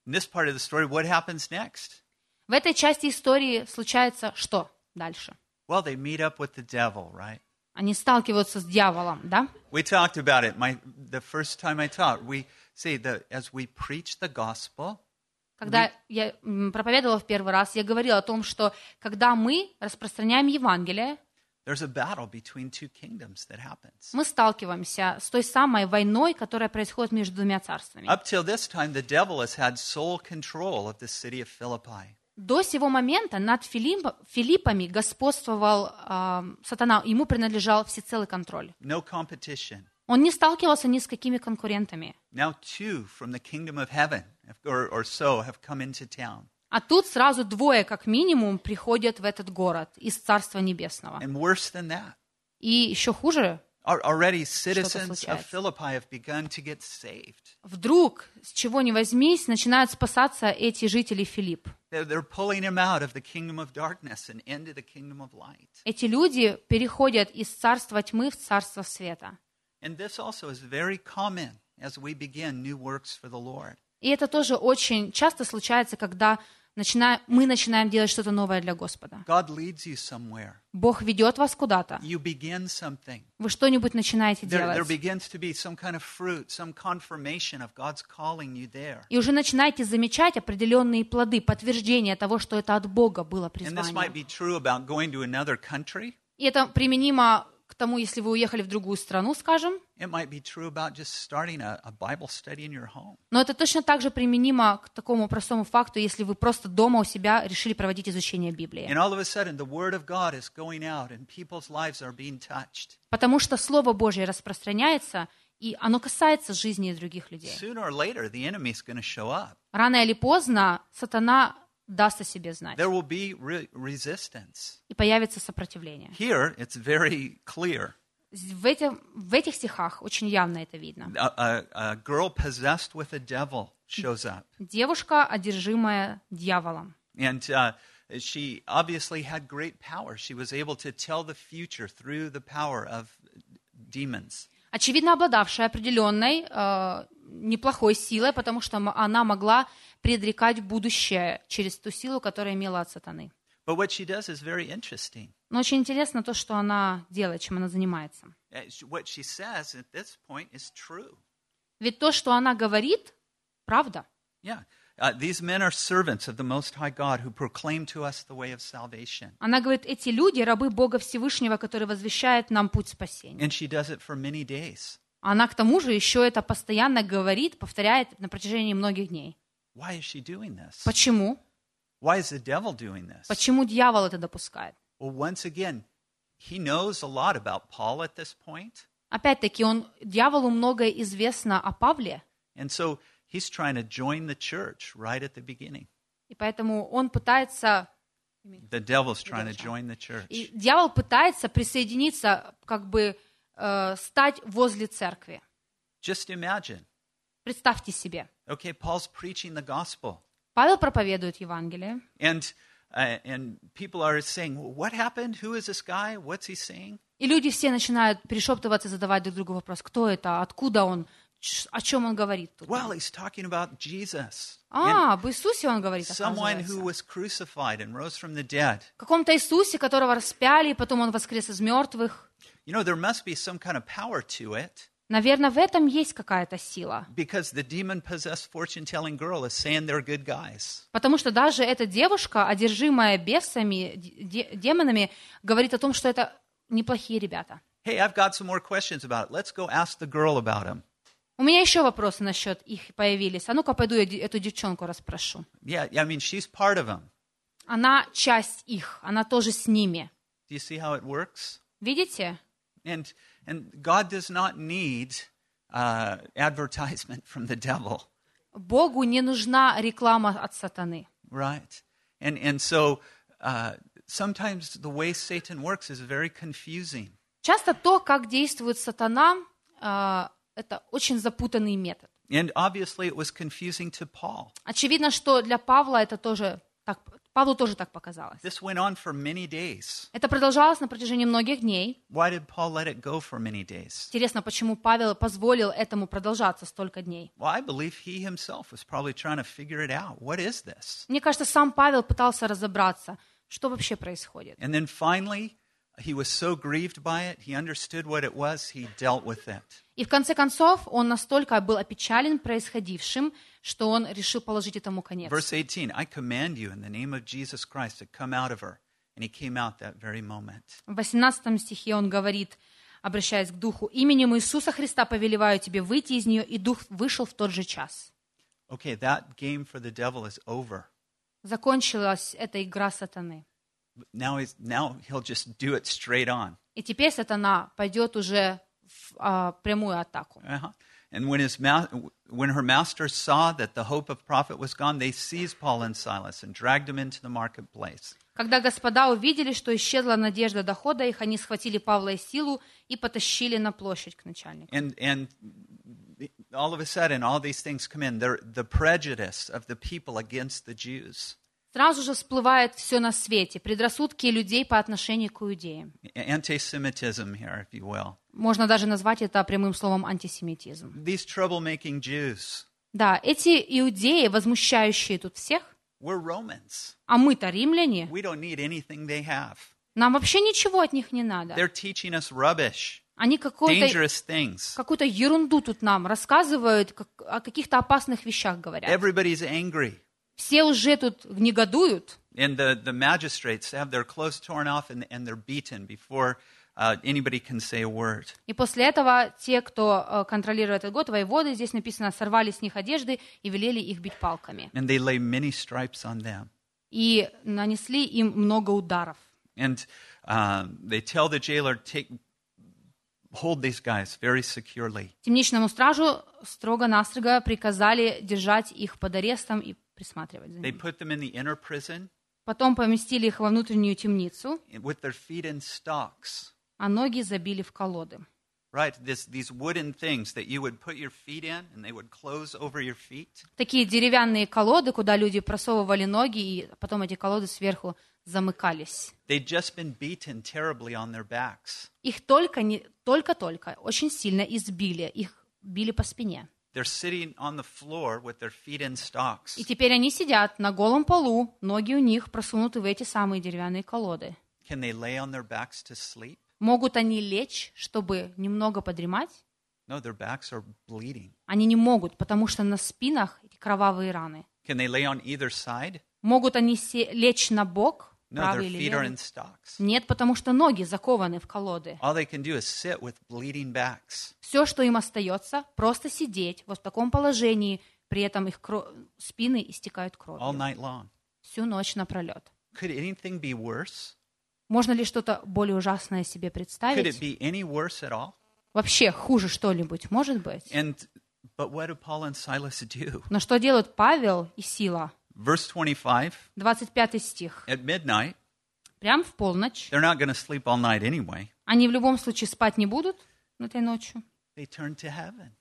this part of the story, what happens next? В этой части истории случается что дальше? Well, they meet up with the devil, right? Они сталкиваются с дьяволом, да? We talked about it. My, the first time I taught, we say that as we preach the gospel, Когда я проповедовала в первый раз, я говорила о том, что когда мы распространяем Евангелие, there's a battle between two kingdoms that happens. мы сталкиваемся с той самой войной, которая происходит между двумя царствами. Up till this time, the devil has had sole control of the city of Philippi. До сего момента над Филипп- Филиппами господствовал а, сатана, ему принадлежал всецелый контроль. No competition. Он не сталкивался ни с какими конкурентами. Now, two from the kingdom of heaven, or, or so, have come into town. А тут сразу двое, как минимум, приходят в этот город из Царства Небесного. And worse than that, И еще хуже, al- already citizens of. Philippi have begun to get saved. вдруг, с чего ни возьмись, начинают спасаться эти жители Филипп. Эти люди переходят из царства тьмы в царство света. И это тоже очень часто случается, когда начина- мы начинаем делать что-то новое для Господа. Бог ведет вас куда-то. Вы что-нибудь начинаете делать. И уже начинаете замечать определенные плоды, подтверждение того, что это от Бога было призвание. И это применимо к тому, если вы уехали в другую страну, скажем. Но это точно так же применимо к такому простому факту, если вы просто дома у себя решили проводить изучение Библии. Потому что Слово Божье распространяется, и оно касается жизни других людей. Рано или поздно сатана даст о себе знать, There will be re- resistance. и появится сопротивление. Here, it's very clear. В, этих- в этих стихах очень явно это видно. A, a, a girl possessed with a devil shows up. Девушка, одержимая дьяволом. And uh, she obviously had great power. She was able to tell the future through the power of demons. Очевидно, обладавшая определенной э, неплохой силой, потому что она могла предрекать будущее через ту силу, которая имела от сатаны. But what she does is very interesting. Но очень интересно то, что она делает, чем она занимается. Sh- What she says at this point is true. Ведь то, что она говорит, правда. Yeah. Uh, these men are servants of the Most High God who proclaim to us the way of salvation. Она говорит, эти люди, рабы Бога Всевышнего, который возвещает нам путь спасения. And she does it for many days. Она к тому же еще это постоянно говорит, повторяет на протяжении многих дней. Why is she doing this? Почему? Why is the devil doing this? Почему дьявол это допускает? Опять-таки, он, дьяволу многое известно о Павле, And so he's trying to join the church right at the beginning. и поэтому он пытается, The devil's trying to join the church. и дьявол пытается присоединиться, как бы э, стать возле церкви. Just imagine. Представьте себе, Okay, Paul's preaching the gospel. Павел проповедует Евангелие, And, uh, and people are saying, What happened? Who is this guy? What's he saying? и люди все начинают перешептываться, задавать друг другу вопрос, кто это, откуда он, о чем он говорит тут. Well, he's talking about Jesus. А, об Иисусе он говорит, Someone who was crucified and rose from the dead. Каком-то Иисусе, которого распяли, и потом он воскрес из мертвых. You know, there must be some kind of power to it Наверное, в этом есть какая-то сила. because the demon possessed fortune telling girl is saying they're good guys. Потому что даже эта девушка, одержимая бесами, де- демонами, говорит о том, что это неплохие ребята. Hey, I've got some more questions about it. Let's go ask the girl about him. У меня еще вопросы насчет их появились. А ну-ка, пойду я эту девчонку расспрошу. Yeah, I mean, she's part of him. Она часть их, она тоже с ними. Do you see how it works? Видите? And, and God does not need uh, advertisement from the devil, Богу не нужна реклама от сатаны. right? And, and so uh, sometimes the way Satan works is very confusing. Часто то, как действует сатана, а, это очень запутанный метод. And obviously it was confusing to Paul. Очевидно, что для Павла это тоже так, Павлу тоже так показалось. This went on for many days. Это продолжалось на протяжении многих дней. Why did Paul let it go for many days? Интересно, почему Павел позволил этому продолжаться столько дней. Well, I believe he himself was probably trying to figure it out. What is this? Мне кажется, сам Павел пытался разобраться, что вообще происходит. And then finally, he was so grieved by it, he understood what it was, he dealt with it. И в конце концов он настолько был опечален происходившим, что он решил положить этому конец. Verse 18 I command you in the name of Jesus Christ to come out of her. And he came out that very moment. В 18 стихе он говорит, обращаясь к Духу, «Именем Иисуса Христа повелеваю тебе выйти из нее», и Дух вышел в тот же час. Okay, that game for the devil is over. Закончилась эта игра сатаны. Now, he's, now he'll just do it straight on. И теперь сатана пойдет уже в а, прямую атаку. Uh-huh. And when, his ma- when her masters saw that the hope of profit was gone, they seized Paul and Silas and dragged them into the marketplace. Когда господа увидели, что исчезла надежда дохода их, они схватили Павла и Силу и потащили на площадь к начальнику. And, and the- all of a sudden, all these things come in. They're the prejudice of the people against the Jews, Сразу же всплывает все на свете, предрассудки людей по отношению к иудеям. anti Semitism here, if you will. Можно даже назвать это прямым словом антисемитизм. These troublemaking Jews Да, эти иудеи, возмущающие тут всех, were Romans. а мы-то римляне, We don't need anything they have. нам вообще ничего от них не надо. They're teaching us rubbish, Они какую-то какую-то ерунду тут нам рассказывают, как- о каких-то опасных вещах говорят. Everybody's angry. Все уже тут негодуют, And the, the magistrates have their clothes torn off and, and they're beaten before uh, anybody can say a word. И после этого те, кто э, контролирует этот год, воеводы, здесь написано, сорвали с них одежды и велели их бить палками. And they lay many stripes on them. И нанесли им много ударов. And um, they tell the jailer, take, hold these guys very securely. Темничному стражу строго-настрого приказали держать их под арестом и присматривать за They ними. put them in the inner prison Потом поместили их во внутреннюю темницу, а ноги забили в колоды. Right? This, these wooden things that you would put your feet in and they would close over your feet. Такие деревянные колоды, куда люди просовывали ноги, и потом эти колоды сверху замыкались. They'd just been beaten terribly on their backs. Их только, не, только-только очень сильно избили, их били по спине. И теперь они сидят на голом полу, ноги у них просунуты в эти самые деревянные колоды. Can they lay on their backs to sleep? Могут они лечь, чтобы немного подремать? No, their backs are bleeding. Они не могут, потому что на спинах эти кровавые раны. Can they lay on either side? Могут они лечь на бок, No, their правый или feet are левый? in stocks. Нет, потому что ноги закованы в колоды. All they can do is sit with bleeding backs. Все, что им остается, просто сидеть вот в таком положении, при этом их кро- спины истекают all кровью night long. всю ночь напролет. Could anything be worse? Можно ли что-то более ужасное себе Could it представить? be any worse at all? Вообще хуже что-нибудь может быть? And but what do Paul and Silas do? Но что делают Павел и Сила? Verse 25, 25 стих. at midnight, Прям в полночь. they're not going to sleep all night anyway. Они в любом случае спать не будут этой ночью. They turn to heaven.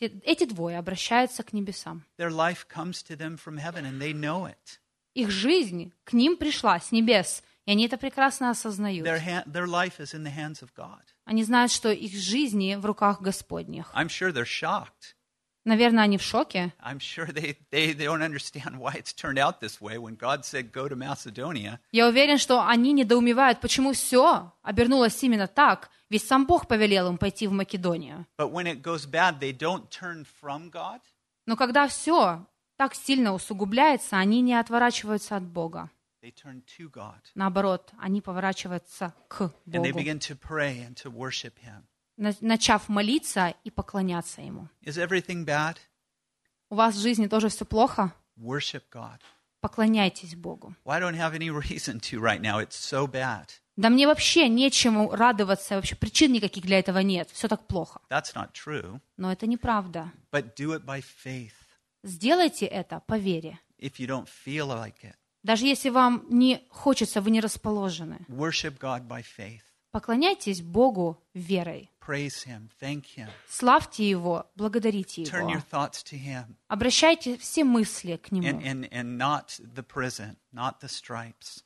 Эти двое обращаются к небесам. Their life comes to them from heaven and they know it. Их жизнь к ним пришла с небес, и они это прекрасно осознают. Their, ha- their life is in the hands of God. Они знают, что их жизни в руках Господних. I'm sure they're shocked. Наверное, они в шоке. Я уверен, что они недоумевают, почему все обернулось именно так, ведь сам Бог повелел им пойти в Македонию. Но когда все так сильно усугубляется, они не отворачиваются от Бога. Наоборот, они поворачиваются к Богу, начав молиться и поклоняться Ему. Is everything bad? У вас в жизни тоже все плохо? Worship God. Поклоняйтесь Богу. Well, I don't have any reason to right now. It's so bad. Да мне вообще нечему радоваться, вообще причин никаких для этого нет. Все так плохо. That's not true. Но это неправда. But do it by faith. Сделайте это по вере. If you don't feel like it, Даже если вам не хочется, вы не расположены. worship God by faith. Поклоняйтесь Богу верой. Славьте Его, благодарите Его. Обращайте все мысли к Нему.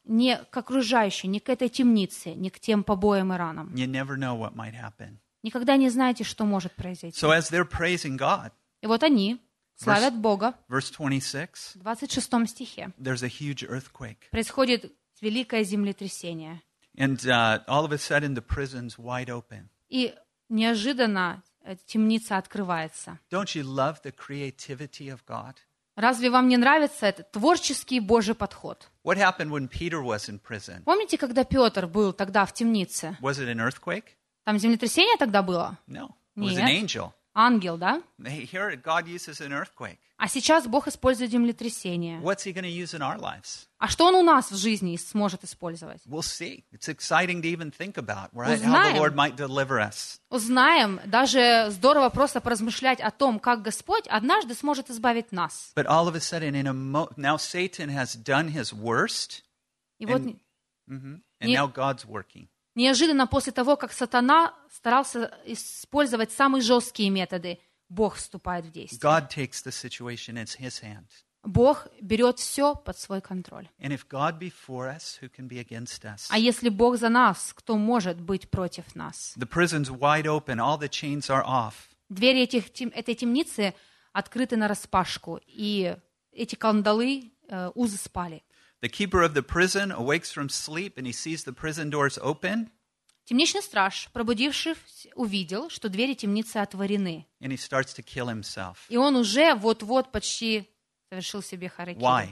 Не к окружающей, не к этой темнице, не к тем побоям и ранам. Никогда не знаете, что может произойти. И вот они славят Бога. verse 26, В 26 стихе there's a huge earthquake. происходит великое землетрясение. And uh, all of a sudden, the prison's wide open. И неожиданно э, темница открывается. Don't you love the creativity of God? Разве вам не нравится этот творческий Божий подход? What happened when Peter was in prison? Помните, когда Петр был тогда в темнице? Was it an earthquake? Там землетрясение тогда было? No. It was an Нет. angel. Ангел, да? They- Here, God uses an earthquake. А сейчас Бог использует землетрясение. What's He going to use in our lives? А что Он у нас в жизни сможет использовать? We'll see. It's exciting to even think about right? how the. Lord might deliver us. Узнаем, даже здорово просто поразмышлять о том, как Господь однажды сможет избавить нас. But all of a sudden, in a mo- now Satan has done his worst, И вот And- and Не- now God's working. неожиданно после того, как сатана старался использовать самые жесткие методы, Бог вступает в действие. God takes the situation in His hand. Бог берет все под свой контроль. Us? А если Бог за нас, кто может быть против нас? Open. Двери этих, этой темницы открыты на распашку, и эти кандалы, э, узы спали. The keeper of the prison awakes from sleep and he sees the prison doors open Темничный страж, пробудившись, увидел, что двери темницы отворены, and he starts to kill himself. и он уже вот-вот почти совершил себе харакири. Why?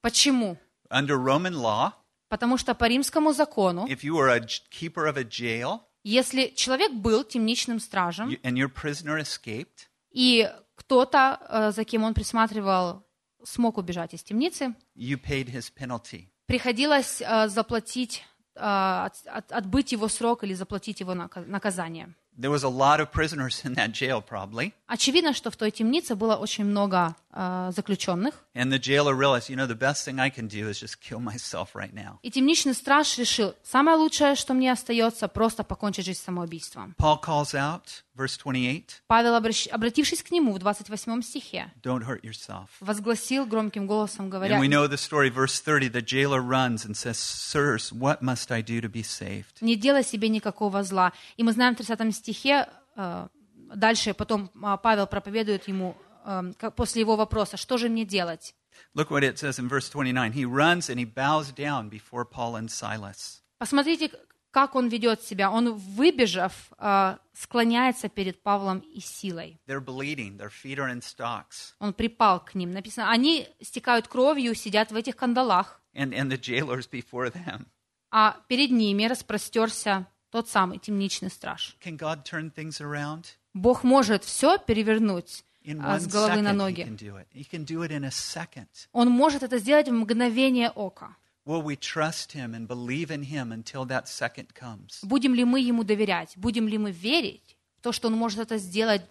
Почему? Under Roman law, Потому что по римскому закону, if you were a keeper of a jail если человек был темничным стражем, and your prisoner escaped, и кто-то, э, за кем он присматривал, смог убежать из темницы, you paid his penalty. приходилось э, заплатить, от- от- отбыть его срок или заплатить его нака- наказание. There was a lot of prisoners in that jail, probably. Очевидно, что в той темнице было очень много заключенных, And the jailer realized, you know, the best thing I can do is just kill myself right now. и темничный страж решил, самое лучшее, что мне остается, просто покончить жизнь самоубийством. Paul calls out, verse 28, Павел, обратившись к нему в 28 стихе, don't hurt yourself. возгласил громким голосом, говоря, And we know the story, verse 30, the jailer runs and says, Sirs, what must I do to be saved? «Не делай себе никакого зла». И мы знаем в 30 стихе, э, дальше потом а, Павел проповедует ему после его вопроса, что же мне делать? Look what it says in verse 29. He runs and he bows down before Paul and Silas. Посмотрите, как он ведет себя. Он, выбежав, э, склоняется перед Павлом и силой. They're bleeding, their feet are in stocks, Он припал к ним. Написано, они стекают кровью, сидят в этих кандалах, and, and the jailers before them. а перед ними распростерся тот самый темничный страж. Can God turn things around? Бог может все перевернуть с головы на ноги. can do it. He can do it in a second. Он может это сделать в мгновение ока. Будем ли мы ему доверять? Будем ли мы верить в то, что он может это сделать,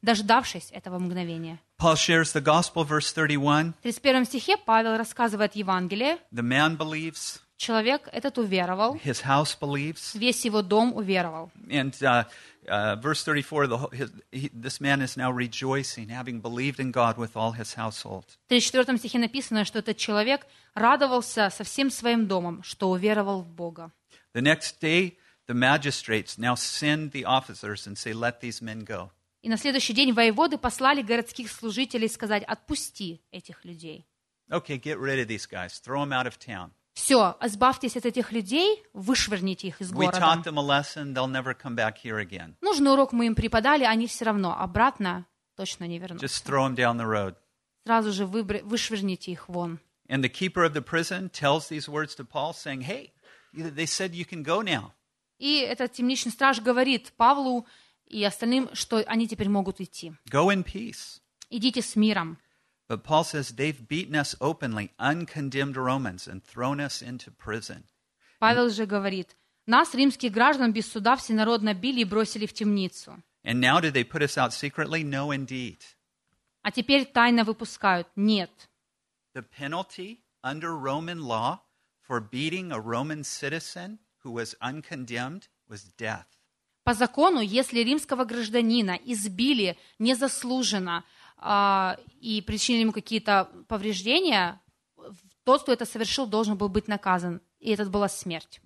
дождавшись этого мгновения? Paul shares the gospel, verse 31. В 31 стихе Павел рассказывает Евангелие. The man believes, Человек этот уверовал, his house believes. весь его дом уверовал. And uh, uh, verse 34, the, his, he, this man is now rejoicing, having believed in God with all his household. В 34 стихе написано, что этот человек радовался со всем своим домом, что уверовал в Бога. The next day, the magistrates now send the officers and say, Let these men go. И на следующий день воеводы послали городских служителей сказать, отпусти этих людей. Okay, get rid of these guys, throw them out of town. Все, избавьтесь от этих людей, вышвырните их из города. lesson. Нужный урок мы им преподали, они все равно обратно точно не вернутся. Сразу же выбр- вышвырните их вон. And the keeper of the prison tells these words to Paul, saying, Hey, they said you can go now. И этот темничный страж говорит Павлу и остальным, что они теперь могут идти. Go in peace. Идите с миром. But Paul says they've beaten us openly, uncondemned Romans, and thrown us into prison. Павел же говорит, нас, римских граждан, без суда всенародно били и бросили в темницу. And now did they put us out secretly? No, indeed. А теперь тайно выпускают. Нет. The penalty under Roman law for beating a Roman citizen who was uncondemned was death. По закону, если римского гражданина избили незаслуженно а, и причинили ему какие-то повреждения, тот, кто это совершил, должен был быть наказан. И это была смерть.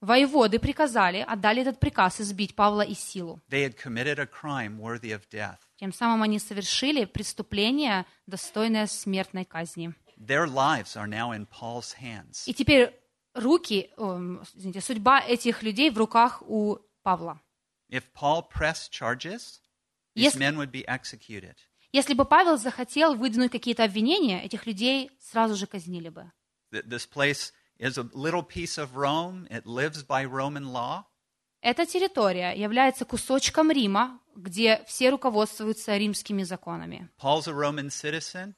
Воеводы приказали, отдали этот приказ избить Павла и Силу. Тем самым они совершили преступление, достойное смертной казни. Their lives are now in Paul's hands. И теперь руки, эм, извините, судьба этих людей в руках у Павла. If Paul pressed charges, these men would be executed. Если бы Павел захотел выдвинуть какие-то обвинения, этих людей сразу же казнили бы. Th- This place is a little piece of Rome. It lives by Roman law. Эта территория является кусочком Рима, где все руководствуются римскими законами. Paul's a Roman citizen.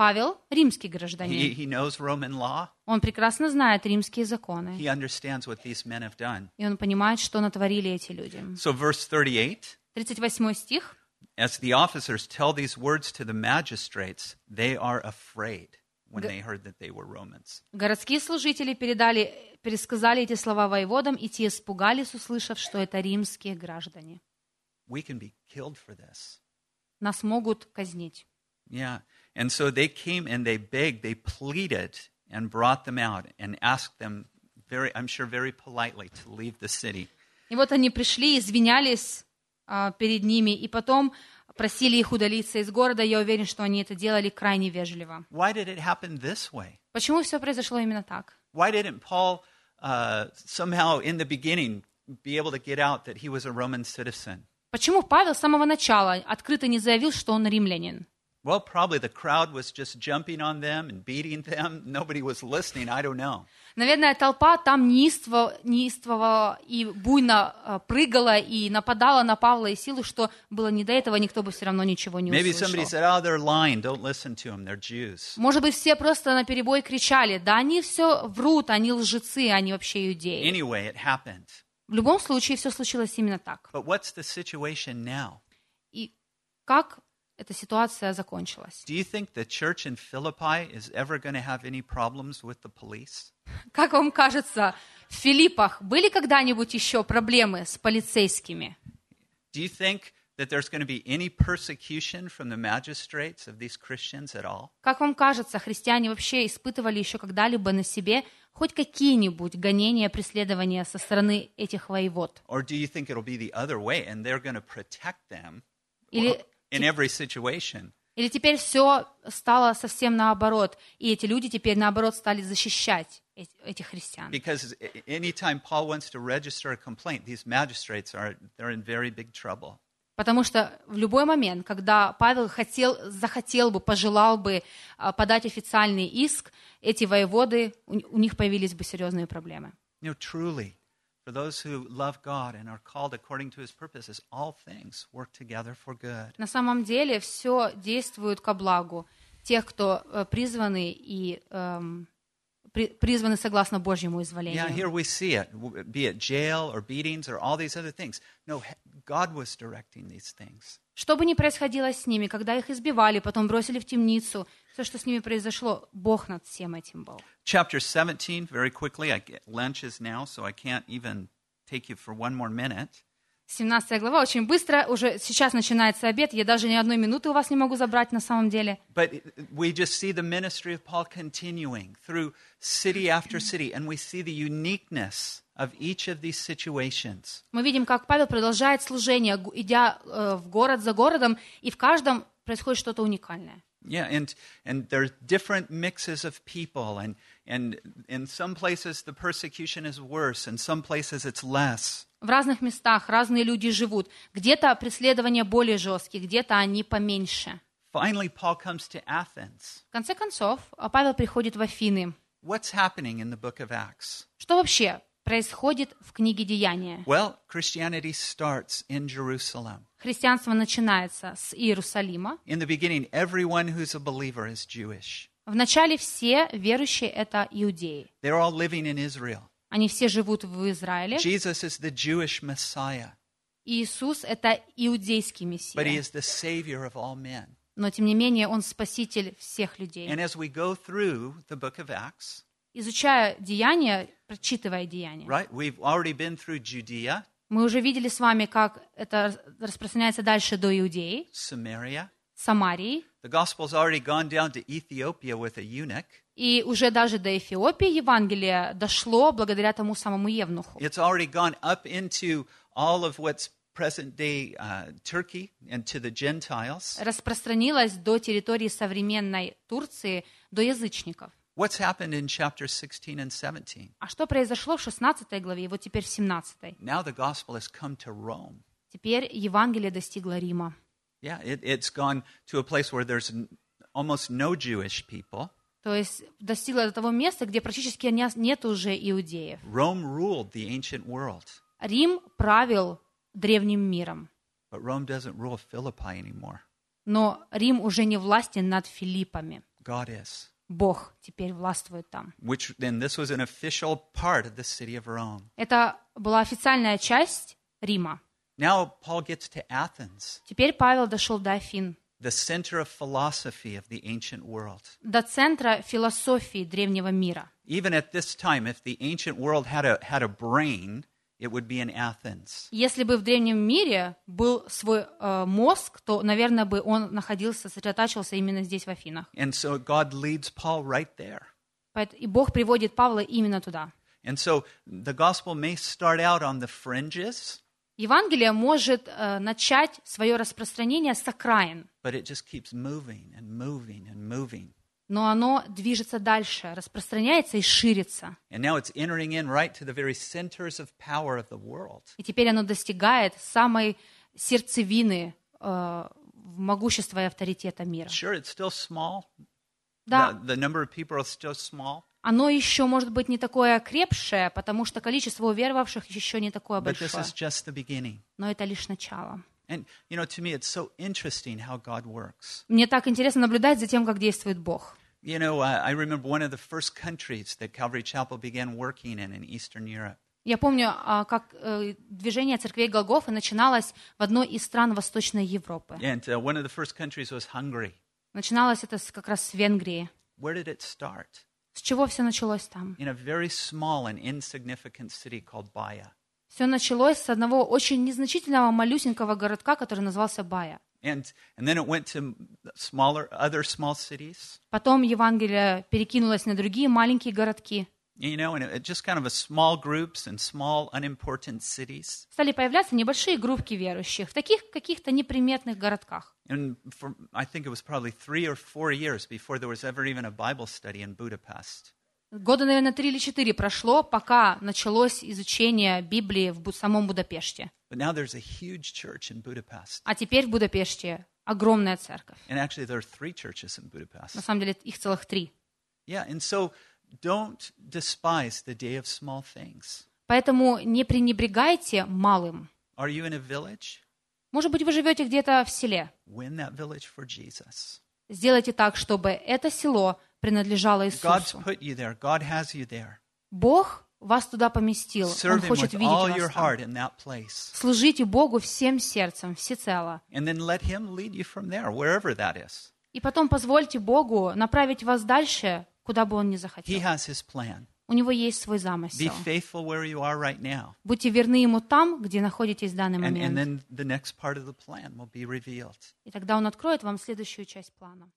Павел – римский He, гражданин. he knows Roman law. Он прекрасно знает римские законы. He understands what these men have done. И он понимает, что натворили эти люди. So, verse 38 38 стих. as the officers tell these words to the magistrates, they are afraid when they heard that they were Romans. Городские служители передали, пересказали эти слова воеводам, и те испугались, услышав, что это римские граждане. We can be killed for this. Нас могут казнить. Yeah. And so they came and they begged, they pleaded and brought them out and asked them very, I'm sure very politely to leave the city. И вот они пришли, извинялись а, перед ними, и потом просили их удалиться из города. Я уверен, что они это делали крайне вежливо. Why did it happen this way? Почему все произошло именно так? Why didn't Paul uh, somehow in the beginning be able to get out that he was a Roman citizen? Почему Павел с самого начала открыто не заявил, что он римлянин? Well, probably the crowd was just jumping on them and beating them. Nobody was listening. I don't know. Наверное, толпа там неиство- неистовала и буйно а, прыгала и нападала на Павла и Силу, что было не до этого, никто бы все равно ничего не Maybe somebody услышал. said, oh, they're lying. Don't listen to them. They're Jews. Может быть, все просто на перебой кричали, да они все врут, они лжецы, они вообще иудеи. Anyway, it happened. В любом случае, все случилось именно так. But what's the situation now? И как эта ситуация закончилась? Do you think the church in Philippi is ever going to have any problems with the police? Как вам кажется, в Филиппах были когда-нибудь еще проблемы с полицейскими? Do you think that there's going to be any persecution from the magistrates of these Christians at all? Как вам кажется, христиане вообще испытывали еще когда-либо на себе хоть какие-нибудь гонения, преследования со стороны этих воевод? Or do you think it'll be the other way and they're going to protect them Или, in every situation? или теперь все стало совсем наоборот, и эти люди теперь наоборот стали защищать эти- этих христиан? Because anytime Paul wants to register a complaint, these magistrates are they're in very big trouble. Потому что в любой момент, когда Павел хотел, захотел бы, пожелал бы а, подать официальный иск, эти воеводы, у них появились бы серьезные проблемы. You know, truly, for those who love God and are called according to his purposes, all things work together for good. На самом деле все действует ко благу тех, кто э, призваны и эм, при- призваны согласно Божьему Yeah, изволению. here we see it, w- be it jail or beatings or all these other things. No, he- God was directing these things. Что бы ни происходило с ними, когда их избивали, потом бросили в темницу, все, что с ними произошло, Бог над всем этим был. Chapter 17, very quickly. I get lunch is now, so I can't even take you for one more minute. 17 глава, очень быстро, уже сейчас начинается обед, я даже ни одной минуты у вас не могу забрать на самом деле. But we just see the ministry of Paul continuing through city after city, and we see the uniqueness of each of these situations. Мы видим, как Павел продолжает служение, идя э, в город за городом, и в каждом происходит что-то уникальное. Yeah, and and there's different mixes of people, and and in some places the persecution is worse, in some places it's less. В разных местах разные люди живут. Где-то преследования более жесткие, где-то они поменьше. Finally, Paul comes to Athens. В конце концов, а Павел приходит в Афины. What's happening in the book of Acts? Что вообще происходит в книге Деяния? Well, Christianity starts in Jerusalem. Христианство начинается с Иерусалима. In the beginning, everyone who's a believer is Jewish. Вначале все верующие — это иудеи. They're all living in Israel. Они все живут в Израиле. Jesus is the Jewish Messiah, Иисус — это иудейский but he Мессия. is the Savior of all men. Но, тем не менее, Он спаситель всех людей. And as we go through the book of Acts, Изучая Деяния, прочитывая Деяния, right, we've already been through Judea, мы уже видели с вами, как это распространяется дальше до Иудеи, Samaria. Самарии, The gospel's already gone down to Ethiopia with a eunuch. и уже даже до Эфиопии Евангелие дошло благодаря тому самому Евнуху. It's already gone up into all of what's present day uh, Turkey and to the Gentiles. Распространилось до территории современной Турции, до язычников. What's happened in chapter 16 and 17? А что произошло в 16 главе и вот теперь в 17? Now the gospel has come to Rome. Теперь Евангелие достигло Рима. Yeah, it, it's gone to a place where there's almost no Jewish people. То есть достигло до того места, где практически не- нет уже иудеев. Rome ruled the ancient world, Рим правил древним миром, but Rome doesn't rule Philippi anymore. но Рим уже не властен над Филиппами. God is. Бог теперь властвует там. Which then this was an official part of the city of Rome. Это была официальная часть Рима. Now Paul gets to Athens, Теперь Павел дошел до Афин, the center of philosophy of the ancient world. до центра философии древнего мира. Even at this time, if the ancient world had a, had a brain, it would be in Athens. Если бы в древнем мире был свой э, мозг, то, наверное, бы он находился, сосредотачивался именно здесь, в Афинах. And so God leads Paul right there. И Бог приводит Павла именно туда. And so the gospel may start out on the fringes, Евангелие может э, начать свое распространение с окраин, but it just keeps moving and moving and moving. Но оно движется дальше, распространяется и ширится. И теперь оно достигает самой сердцевины э, могущества и авторитета мира. Sure, it's still small. Да, The, the number of people is still small, оно еще может быть не такое крепшее, потому что количество уверовавших еще не такое большое. Но это лишь начало. And, you know, to me, it's so interesting how God works. Мне так интересно наблюдать за тем, как действует Бог. You know, I, remember one of the first countries that Calvary Chapel began working in in Eastern Europe. Я помню, а, как э, движение церквей Голгофы начиналось в одной из стран Восточной Европы. And uh, one of the first countries was Hungary. Начиналось это как раз с Венгрии. Where did it start? С чего все началось там? In a very small and insignificant city called Baia. Все началось с одного очень незначительного малюсенького городка, который назывался Бая. And, and then it went to smaller, other small cities. Потом Евангелие перекинулось на другие маленькие городки. You know, and it, just kind of a small groups and small, unimportant cities. Стали появляться небольшие группки верующих в таких каких-то неприметных городках. And for, I think it was probably three or four years before there was ever even a Bible study in Budapest. Года, наверное, три или четыре прошло, пока началось изучение Библии в самом Будапеште. А теперь в Будапеште огромная церковь. На самом деле их целых три. Yeah, and so don't despise the day of small things. Поэтому не пренебрегайте малым. Are you in a village? Может быть, вы живете где-то в селе. Win that village for Jesus. Сделайте так, чтобы это село принадлежало God's Иисусу. Бог вас туда поместил. Он хочет видеть вас там. Служите Богу всем сердцем, всецело. И потом позвольте Богу направить вас дальше, куда бы Он ни захотел. У Него есть свой замысел. Будьте верны Ему там, где находитесь в данный момент. И тогда Он откроет вам следующую часть плана.